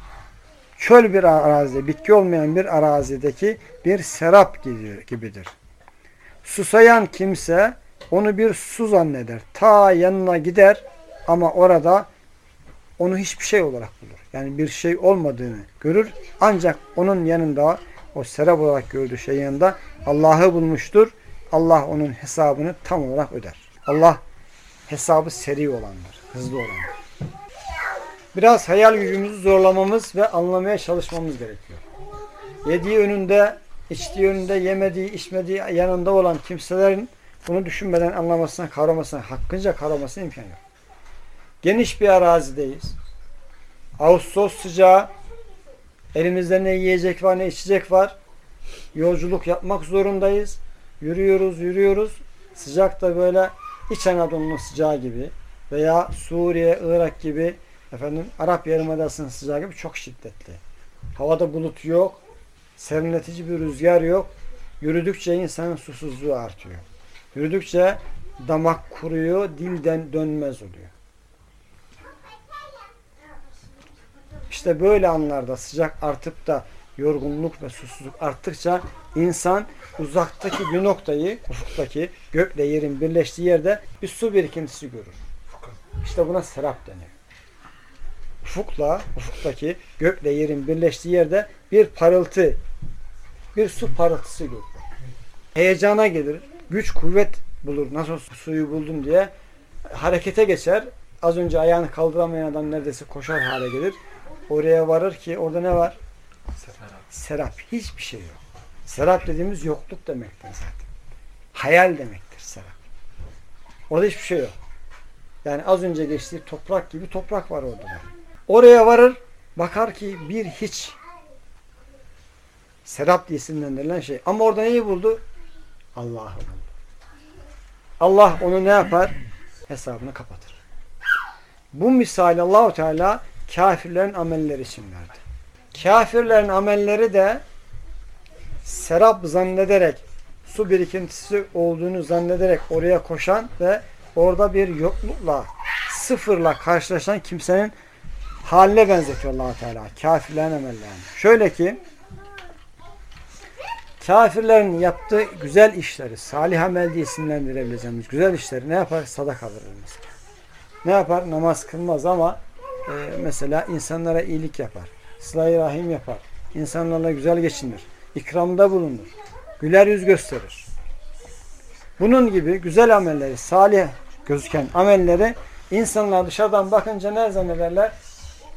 çöl bir arazide, bitki olmayan bir arazideki bir serap gibidir. Susayan kimse onu bir su zanneder. Ta yanına gider ama orada onu hiçbir şey olarak bulur. Yani bir şey olmadığını görür. Ancak onun yanında o serap olarak gördüğü şey yanında Allah'ı bulmuştur. Allah onun hesabını tam olarak öder. Allah hesabı seri olandır. Hızlı olandır. Biraz hayal gücümüzü zorlamamız ve anlamaya çalışmamız gerekiyor. Yediği önünde, içtiği önünde, yemediği, içmediği yanında olan kimselerin bunu düşünmeden anlamasına, kavramasına, hakkınca kavramasına imkan yok. Geniş bir arazideyiz. Ağustos sıcağı, elimizde ne yiyecek var ne içecek var. Yolculuk yapmak zorundayız. Yürüyoruz, yürüyoruz. Sıcak da böyle İç Anadolu'nun sıcağı gibi veya Suriye, Irak gibi efendim Arap Yarımadası'nın sıcağı gibi çok şiddetli. Havada bulut yok. Serinletici bir rüzgar yok. Yürüdükçe insanın susuzluğu artıyor. Yürüdükçe damak kuruyor, dilden dönmez oluyor. İşte böyle anlarda sıcak artıp da yorgunluk ve susuzluk arttıkça insan uzaktaki bir noktayı, ufuktaki gökle yerin birleştiği yerde bir su birikintisi görür. İşte buna serap deniyor. Ufukla, ufuktaki gökle yerin birleştiği yerde bir parıltı, bir su parıltısı görür. Heyecana gelir, güç kuvvet bulur. Nasıl suyu buldum diye harekete geçer. Az önce ayağını kaldıramayan adam neredeyse koşar hale gelir. Oraya varır ki orada ne var? Serap. Serap. Hiçbir şey yok. Serap dediğimiz yokluk demektir zaten. Hayal demektir serap. Orada hiçbir şey yok. Yani az önce geçtiği toprak gibi toprak var orada da. Oraya varır, bakar ki bir hiç. Serap diye isimlendirilen şey. Ama orada neyi buldu? Allah'ı buldu. Allah onu ne yapar? Hesabını kapatır. Bu misali Allahu Teala kafirlerin amelleri için verdi. Kafirlerin amelleri de serap zannederek su birikintisi olduğunu zannederek oraya koşan ve orada bir yoklukla sıfırla karşılaşan kimsenin haline benzetiyor allah Teala. Kafirlerin amellerini. Şöyle ki kafirlerin yaptığı güzel işleri, salih amel diye isimlendirebileceğimiz güzel işleri ne yapar? Sadaka verir mesela. Ne yapar? Namaz kılmaz ama e, mesela insanlara iyilik yapar. Sıla-i rahim yapar. insanlarla güzel geçinir. ikramda bulunur. Güler yüz gösterir. Bunun gibi güzel amelleri, salih gözüken amelleri insanlar dışarıdan bakınca ne zannederler?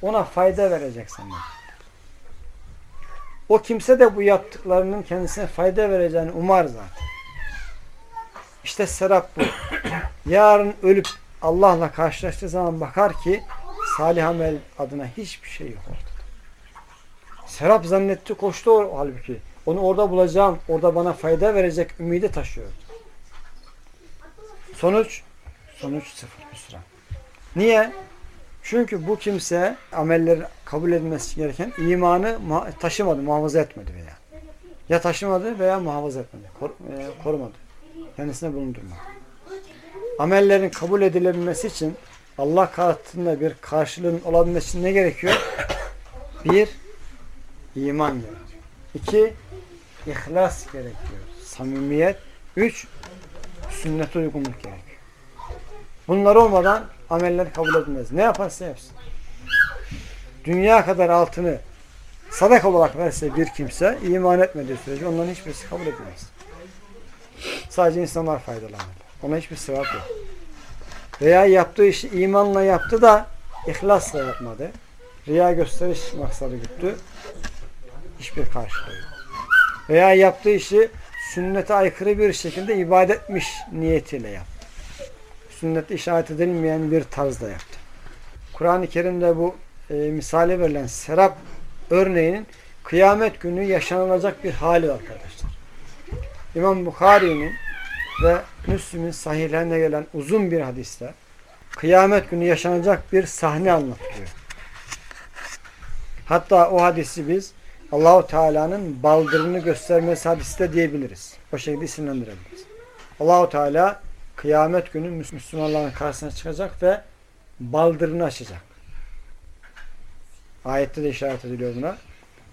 Ona fayda verecek sanırlar. O kimse de bu yaptıklarının kendisine fayda vereceğini umar zaten. İşte serap bu. Yarın ölüp Allah'la karşılaştığı zaman bakar ki salih amel adına hiçbir şey yok. Serap zannetti koştu o halbuki. Onu orada bulacağım, orada bana fayda verecek ümidi taşıyordu. Sonuç? Sonuç sıfır hüsran. Niye? Çünkü bu kimse ameller kabul edilmesi gereken imanı taşımadı, muhafaza etmedi veya. Ya taşımadı veya muhafaza etmedi. Kor e, korumadı. Kendisine bulundurmadı. Amellerin kabul edilebilmesi için Allah katında bir karşılığın olabilmesi için ne gerekiyor? Bir, iman gerekiyor. İki, ihlas gerekiyor. Samimiyet. Üç, sünnet uygunluk gerekiyor. Bunlar olmadan ameller kabul edilmez. Ne yaparsa yapsın. Dünya kadar altını sadak olarak verse bir kimse iman etmediği sürece onların hiçbirisi kabul edilmez. Sadece insanlar faydalanır. Ona hiçbir sevap yok. Veya yaptığı işi imanla yaptı da ihlasla yapmadı. Riya gösteriş maksadı güttü. Hiçbir karşılığı yok. Veya yaptığı işi sünnete aykırı bir şekilde ibadetmiş niyetiyle yaptı. Sünnette işaret edilmeyen bir tarzda yaptı. Kur'an-ı Kerim'de bu e, misale verilen serap örneğinin kıyamet günü yaşanılacak bir hali arkadaşlar. İmam Bukhari'nin ve Müslüm'ün sahihlerine gelen uzun bir hadiste kıyamet günü yaşanacak bir sahne anlatılıyor. Hatta o hadisi biz Allahu Teala'nın baldırını göstermesi hadisi de diyebiliriz. O şekilde isimlendirebiliriz. Allahu Teala kıyamet günü Müslümanların karşısına çıkacak ve baldırını açacak. Ayette de işaret ediliyor buna.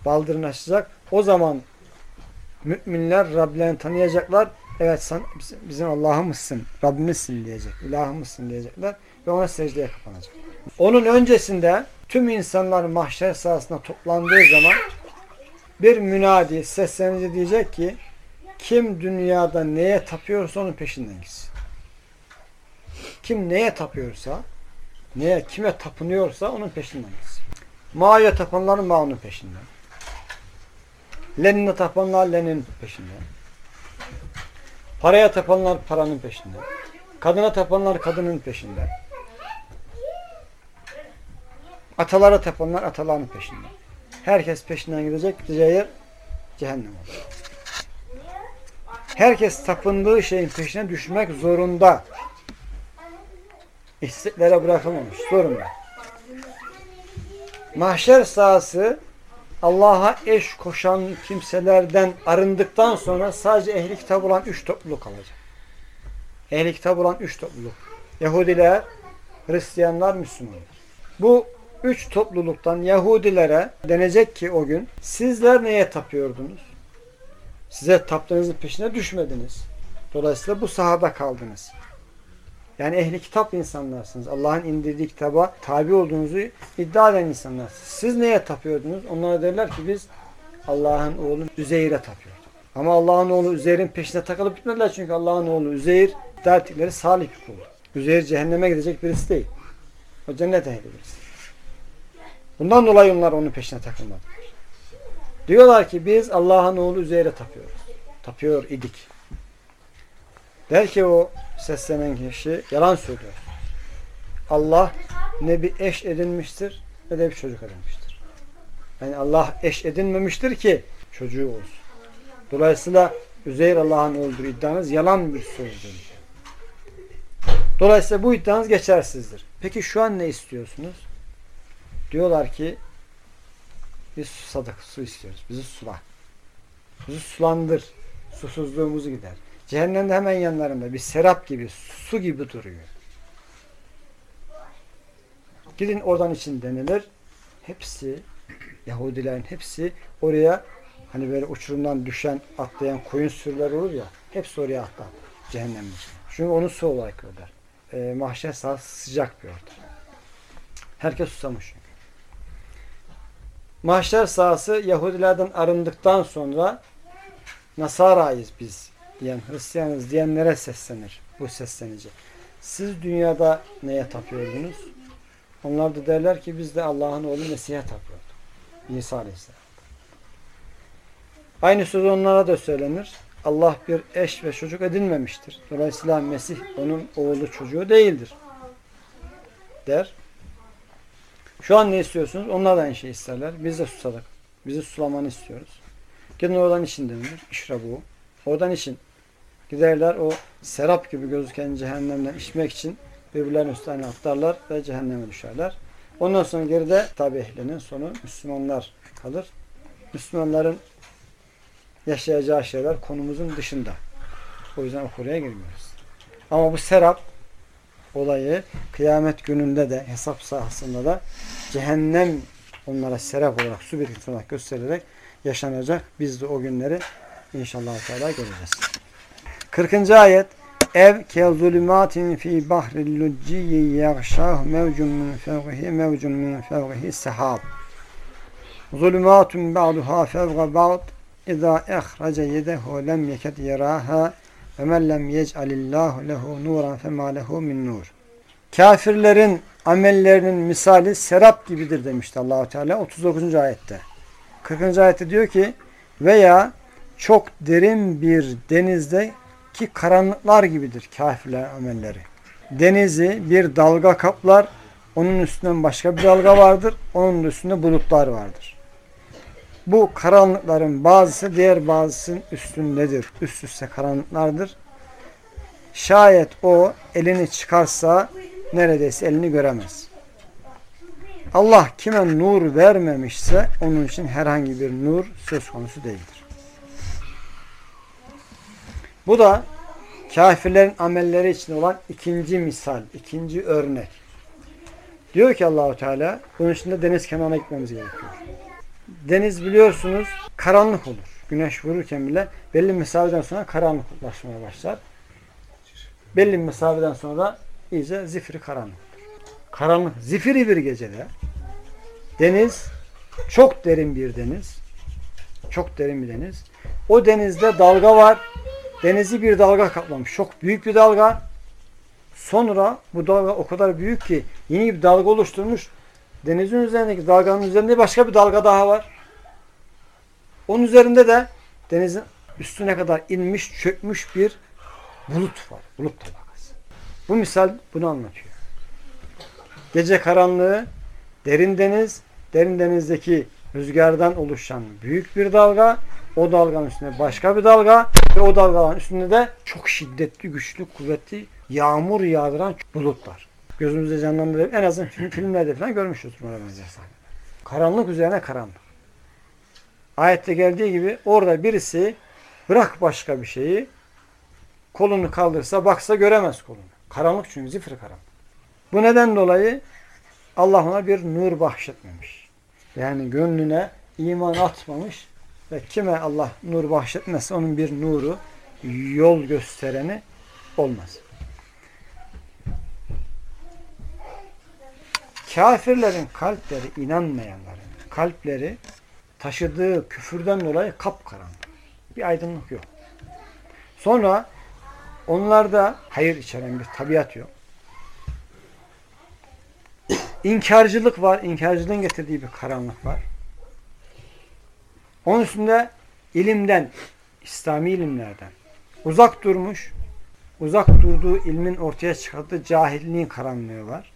Baldırını açacak. O zaman müminler Rablerini tanıyacaklar. Evet sen bizim Allah'ımızsın, Rabbimizsin diyecek, ilahımızsın diyecekler ve ona secdeye kapanacak. Onun öncesinde tüm insanlar mahşer sahasına toplandığı zaman bir münadi seslenici diyecek ki kim dünyada neye tapıyorsa onun peşinden gitsin. Kim neye tapıyorsa, neye kime tapınıyorsa onun peşinden gitsin. Ma'ya tapanların Ma'nın peşinden. Lenin'e tapanlar Lenin'in peşinden. Paraya tapanlar paranın peşinde. Kadına tapanlar kadının peşinde. Atalara tapanlar ataların peşinde. Herkes peşinden gidecek. Gideceği yer cehennem olur. Herkes tapındığı şeyin peşine düşmek zorunda. İsteklere bırakılmamış. Zorunda. Mahşer sahası Allah'a eş koşan kimselerden arındıktan sonra sadece ehli kitap olan üç topluluk kalacak. Ehli kitap olan üç topluluk. Yahudiler, Hristiyanlar, Müslümanlar. Bu üç topluluktan Yahudilere denecek ki o gün sizler neye tapıyordunuz? Size taptığınızın peşine düşmediniz. Dolayısıyla bu sahada kaldınız. Yani ehli kitap insanlarsınız. Allah'ın indirdiği kitaba tabi olduğunuzu iddia eden insanlar. Siz neye tapıyordunuz? Onlara derler ki biz Allah'ın oğlu Üzeyr'e tapıyorduk. Ama Allah'ın oğlu Üzeyr'in peşine takılıp gitmediler çünkü Allah'ın oğlu Üzeyr iddia ettikleri salih bir kul. Üzeyr cehenneme gidecek birisi değil. O cennet ehli birisi. Bundan dolayı onlar onun peşine takılmadılar. Diyorlar ki biz Allah'ın oğlu Üzeyr'e tapıyoruz. Tapıyor idik. Der ki o seslenen kişi yalan söylüyor. Allah ne bir eş edinmiştir ne de bir çocuk edinmiştir. Yani Allah eş edinmemiştir ki çocuğu olsun. Dolayısıyla Üzeyr Allah'ın olduğu iddianız yalan bir sözdür. Dolayısıyla bu iddianız geçersizdir. Peki şu an ne istiyorsunuz? Diyorlar ki biz susadık, su istiyoruz. Bizi sula. Bizi sulandır. Susuzluğumuzu gider. Cehennemde hemen yanlarında bir serap gibi, su gibi duruyor. Gidin oradan için denilir. Hepsi, Yahudilerin hepsi oraya hani böyle uçurumdan düşen, atlayan koyun sürüleri olur ya, hepsi oraya atlar. Cehennemin Çünkü onu su olarak görürler. E, mahşer sahası sıcak bir ortam. Herkes susamış çünkü. Mahşer sahası Yahudilerden arındıktan sonra Nasarayız biz diyen, Hristiyanız diyenlere seslenir bu seslenici. Siz dünyada neye tapıyordunuz? Onlar da derler ki biz de Allah'ın oğlu Mesih'e tapıyorduk. İsa Aleyhisselam. Aynı söz onlara da söylenir. Allah bir eş ve çocuk edinmemiştir. Dolayısıyla Mesih onun oğlu çocuğu değildir. Der. Şu an ne istiyorsunuz? Onlar da aynı şey isterler. Biz de susadık. Bizi sulamanı istiyoruz. Gidin oradan için denilir. İşrabu. Oradan için. Giderler o serap gibi gözüken cehennemden içmek için birbirlerinin üstlerine atlarlar ve cehenneme düşerler. Ondan sonra geride tabi ehlinin sonu Müslümanlar kalır. Müslümanların yaşayacağı şeyler konumuzun dışında. O yüzden o girmiyoruz. Ama bu serap olayı kıyamet gününde de hesap sahasında da cehennem onlara serap olarak su birikti olarak gösterilerek yaşanacak. Biz de o günleri inşallah Teala göreceğiz. 40. ayet Ev ke zulümatin fi bahril lucciyi yagşah mevcun min fevgihi mevcun min fevgihi sehab. Zulümatun ba'duha fevga ba'd İza ehrace yedehu lem yeked yeraha ve men lem yec'alillahu lehu nuran fema lehu min nur. Kafirlerin amellerinin misali serap gibidir demişti Allahu Teala 39. ayette. 40. ayette diyor ki veya çok derin bir denizde ki karanlıklar gibidir kafirler amelleri. Denizi bir dalga kaplar, onun üstünden başka bir dalga vardır, onun üstünde bulutlar vardır. Bu karanlıkların bazısı diğer bazısının üstündedir. Üst üste karanlıklardır. Şayet o elini çıkarsa neredeyse elini göremez. Allah kime nur vermemişse onun için herhangi bir nur söz konusu değildir. Bu da kafirlerin amelleri için olan ikinci misal, ikinci örnek. Diyor ki Allahu Teala bunun için de deniz kenarına gitmemiz gerekiyor. Deniz biliyorsunuz karanlık olur. Güneş vururken bile belli mesafeden sonra karanlıklaşmaya başlar. Belli mesafeden sonra iyice zifiri karanlık. Karanlık, zifiri bir gecede deniz çok derin bir deniz. Çok derin bir deniz. O denizde dalga var. Denizi bir dalga kaplamış. Çok büyük bir dalga. Sonra bu dalga o kadar büyük ki yeni bir dalga oluşturmuş. Denizin üzerindeki dalganın üzerinde başka bir dalga daha var. Onun üzerinde de denizin üstüne kadar inmiş, çökmüş bir bulut var. Bulut tabakası. Bu misal bunu anlatıyor. Gece karanlığı, derin deniz, derin denizdeki rüzgardan oluşan büyük bir dalga, o dalganın üstünde başka bir dalga ve o dalgaların üstünde de çok şiddetli, güçlü, kuvvetli yağmur yağdıran bulutlar. Gözümüzde canlandırıp en azından film, filmlerde falan görmüşüz buna benzer sahneler. Karanlık üzerine karanlık. Ayette geldiği gibi orada birisi bırak başka bir şeyi kolunu kaldırsa baksa göremez kolunu. Karanlık çünkü zifir karanlık. Bu neden dolayı Allah ona bir nur bahşetmemiş. Yani gönlüne iman atmamış ve kime Allah nur bahşetmezse onun bir nuru, yol göstereni olmaz. Kafirlerin kalpleri, inanmayanların kalpleri taşıdığı küfürden dolayı kapkaranlık. Bir aydınlık yok. Sonra onlarda hayır içeren bir tabiat yok. İnkarcılık var. İnkarcılığın getirdiği bir karanlık var. Onun üstünde ilimden, İslami ilimlerden uzak durmuş, uzak durduğu ilmin ortaya çıkardığı cahilliğin karanlığı var.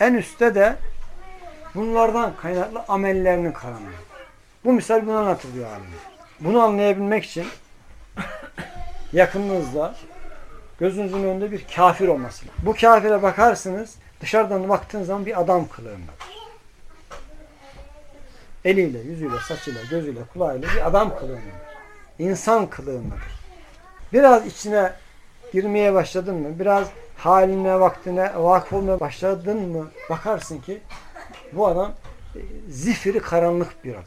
En üstte de bunlardan kaynaklı amellerinin karanlığı. Bu misal bunu anlatır diyor alim. Bunu anlayabilmek için yakınınızda gözünüzün önünde bir kafir olması. Bu kafire bakarsınız dışarıdan baktığınız zaman bir adam kılığındadır. Eliyle, yüzüyle, saçıyla, gözüyle, kulağıyla bir adam kılığındadır. İnsan kılığındadır. Biraz içine girmeye başladın mı? Biraz haline, vaktine vakıf olmaya başladın mı? Bakarsın ki bu adam e, zifiri karanlık bir adam.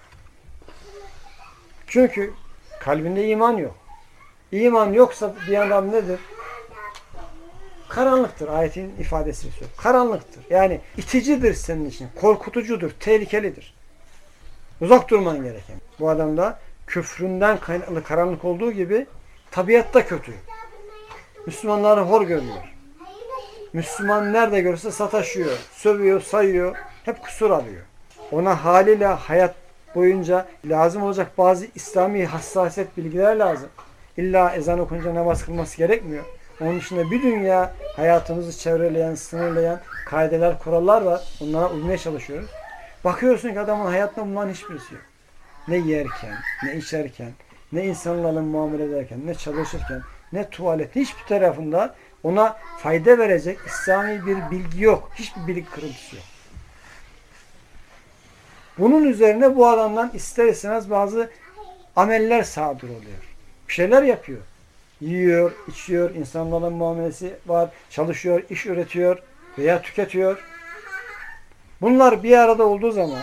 Çünkü kalbinde iman yok. İman yoksa bir adam nedir? Karanlıktır. Ayetin ifadesi söylüyor. Karanlıktır. Yani iticidir senin için. Korkutucudur. Tehlikelidir. Uzak durman gereken. Bu adamda küfründen kaynaklı karanlık olduğu gibi tabiatta kötü. Müslümanları hor görüyor. Müslüman nerede görürse sataşıyor, sövüyor, sayıyor, hep kusur arıyor. Ona haliyle hayat boyunca lazım olacak bazı İslami hassasiyet bilgiler lazım. İlla ezan okunca namaz kılması gerekmiyor. Onun dışında bir dünya hayatımızı çevreleyen, sınırlayan kaideler, kurallar var. Onlara uymaya çalışıyoruz. Bakıyorsun ki adamın hayatında bunların hiçbirisi yok. Ne yerken, ne içerken, ne insanlarla muamele ederken, ne çalışırken, ne tuvalet, hiçbir tarafında ona fayda verecek İslami bir bilgi yok. Hiçbir bilgi kırıntısı yok. Bunun üzerine bu adamdan ister istemez bazı ameller sadır oluyor. Bir şeyler yapıyor. Yiyor, içiyor, insanlarla muamelesi var, çalışıyor, iş üretiyor veya tüketiyor. Bunlar bir arada olduğu zaman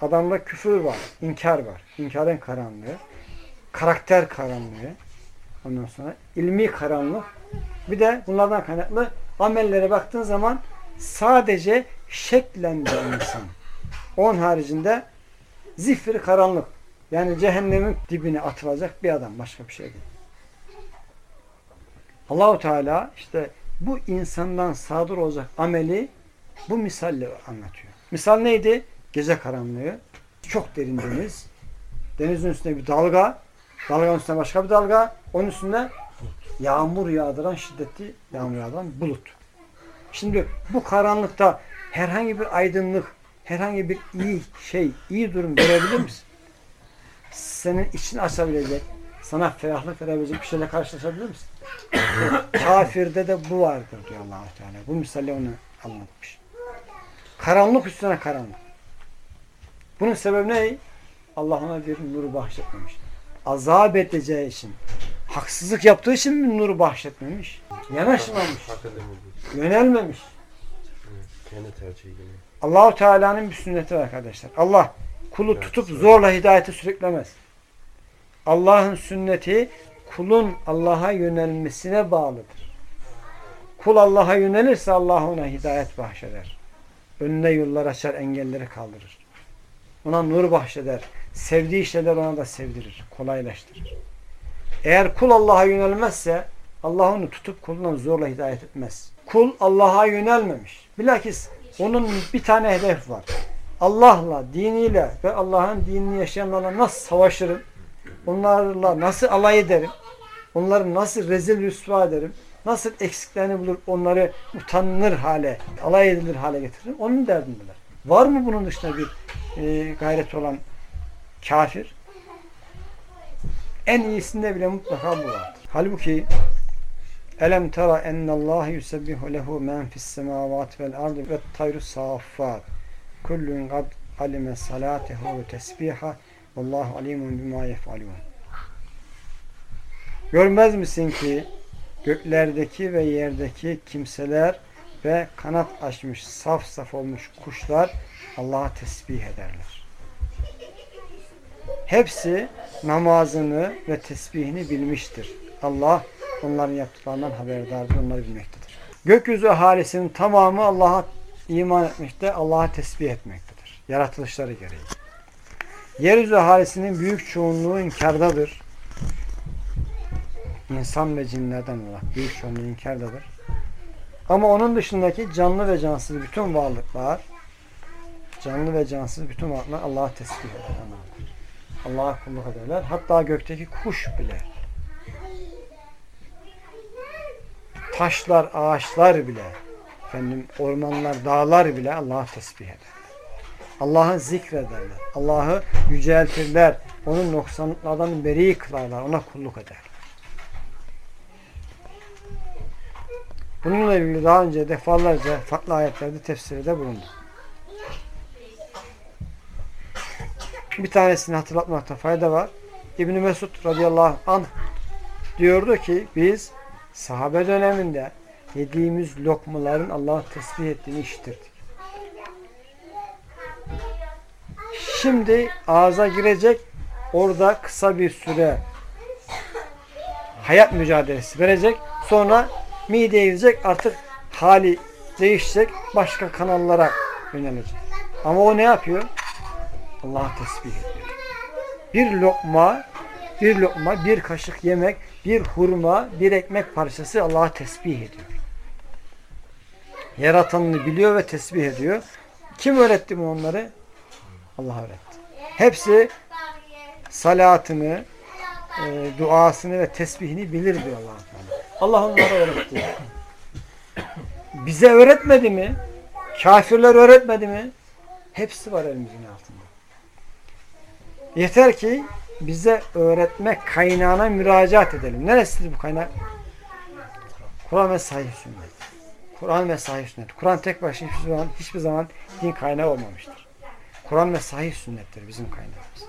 adamda küfür var, inkar var. İnkarın karanlığı, karakter karanlığı, ondan sonra ilmi karanlık. Bir de bunlardan kaynaklı amellere baktığın zaman sadece şeklen bir insan. Onun haricinde zifiri karanlık. Yani cehennemin dibine atılacak bir adam. Başka bir şey değil. Allahu Teala işte bu insandan sadır olacak ameli bu misalle anlatıyor. Misal neydi? Gece karanlığı, çok derin deniz, denizin üstünde bir dalga, dalganın üstünde başka bir dalga, onun üstünde yağmur yağdıran, şiddetli yağmur yağdıran bulut. Şimdi bu karanlıkta herhangi bir aydınlık, herhangi bir iyi şey, iyi durum görebilir misin? Senin için açabilecek, sana ferahlık verebilecek bir şeyle karşılaşabilir misin? Kafirde de bu vardır diyor allah Teala. Bu misalle onu anlatmış. Karanlık üstüne karanlık. Bunun sebebi ne? Allah ona bir nuru bahşetmemiş. Azap edeceği için, haksızlık yaptığı için mi nuru bahşetmemiş? Yanaşmamış, yönelmemiş. Kendi tercihi. Allahu Teala'nın bir sünneti var arkadaşlar. Allah kulu tutup zorla hidayete sürüklemez. Allah'ın sünneti kulun Allah'a yönelmesine bağlıdır. Kul Allah'a yönelirse Allah ona hidayet bahşeder. Önüne yollar açar, engelleri kaldırır. Ona nur bahşeder. Sevdiği şeyler ona da sevdirir, kolaylaştırır. Eğer kul Allah'a yönelmezse Allah onu tutup kuluna zorla hidayet etmez. Kul Allah'a yönelmemiş. Bilakis onun bir tane hedef var. Allah'la, diniyle ve Allah'ın dinini yaşayanlarla nasıl savaşırım? Onlarla nasıl alay ederim? Onları nasıl rezil rüsva ederim? Nasıl eksiklerini bulur onları utanılır hale, alay edilir hale getiririm? Onun derdindeler. Var mı bunun dışında bir e, gayret olan kafir? En iyisinde bile mutlaka bu vardır. Halbuki Elem tera ennallaha yusebbihu lehu men fis semavati vel ardı ve tayru saffat. Kullun kad alime salatehu ve tesbiha vallahu alimun bima yef'alun. Görmez misin ki göklerdeki ve yerdeki kimseler ve kanat açmış saf saf olmuş kuşlar Allah'a tesbih ederler. Hepsi namazını ve tesbihini bilmiştir. Allah onların yaptıklarından haberdardır, onları bilmektedir. Gökyüzü ahalisinin tamamı Allah'a iman etmekte, Allah'a tesbih etmektedir. Yaratılışları gereği. Yeryüzü ahalisinin büyük çoğunluğu inkardadır. İnsan ve cinlerden olarak büyük çoğunluğu inkardadır. Ama onun dışındaki canlı ve cansız bütün varlıklar canlı ve cansız bütün varlıklar Allah'a tesbih eder. Allah'a kulluk ederler. Hatta gökteki kuş bile taşlar, ağaçlar bile efendim ormanlar, dağlar bile Allah'a tesbih eder. Allah'ı zikrederler. Allah'ı yüceltirler. Onun noksanlıklardan beri kılarlar. Ona kulluk eder. Bununla ilgili daha önce defalarca farklı ayetlerde tefsirde bulundu. Bir tanesini hatırlatmakta fayda var. İbn Mesud radıyallahu anh diyordu ki biz sahabe döneminde yediğimiz lokmaların Allah'ı tesbih ettiğini işitirdik. Şimdi ağza girecek orada kısa bir süre hayat mücadelesi verecek. Sonra mideye gidecek artık hali değişecek başka kanallara yönelecek. Ama o ne yapıyor? Allah'a tesbih ediyor. Bir lokma, bir lokma, bir kaşık yemek, bir hurma, bir ekmek parçası Allah'a tesbih ediyor. Yaratanını biliyor ve tesbih ediyor. Kim öğretti bu onları? Allah öğretti. Hepsi salatını, e, duasını ve tesbihini bilir diyor allah Teala. Allah onlara öğretti. Bize öğretmedi mi? Kafirler öğretmedi mi? Hepsi var elimizin altında. Yeter ki bize öğretme kaynağına müracaat edelim. Neresidir bu kaynak? Kur'an ve sahih sünnet. Kur'an ve sahih sünnet. Kur'an tek başına hiçbir zaman, hiçbir zaman din kaynağı olmamıştır. Kur'an ve sahih sünnettir bizim kaynağımız.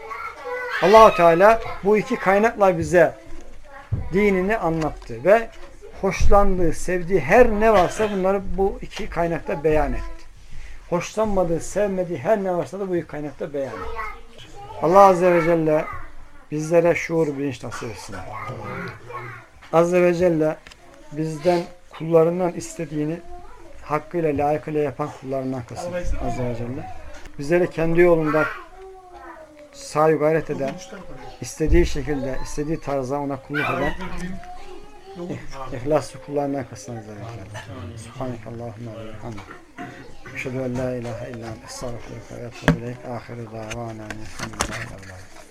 Allahu Teala bu iki kaynakla bize dinini anlattı ve hoşlandığı, sevdiği her ne varsa bunları bu iki kaynakta beyan etti. Hoşlanmadığı, sevmediği her ne varsa da bu iki kaynakta beyan etti. Allah Azze ve Celle bizlere şuur bilinç nasip etsin. Azze ve Celle bizden kullarından istediğini hakkıyla layıkıyla yapan kullarından kılsın. Azze ve Celle. Bizleri kendi yolunda sahi gayret eden, istediği şekilde, istediği tarzda ona kulluk eden ihlaslı kullarından kılsın ve Celle. Subhanekallahumma ve bihamdik. Eşhedü en la ilahe illa estağfiruke ve etûbü ileyk. Ahiru davana elhamdülillahi.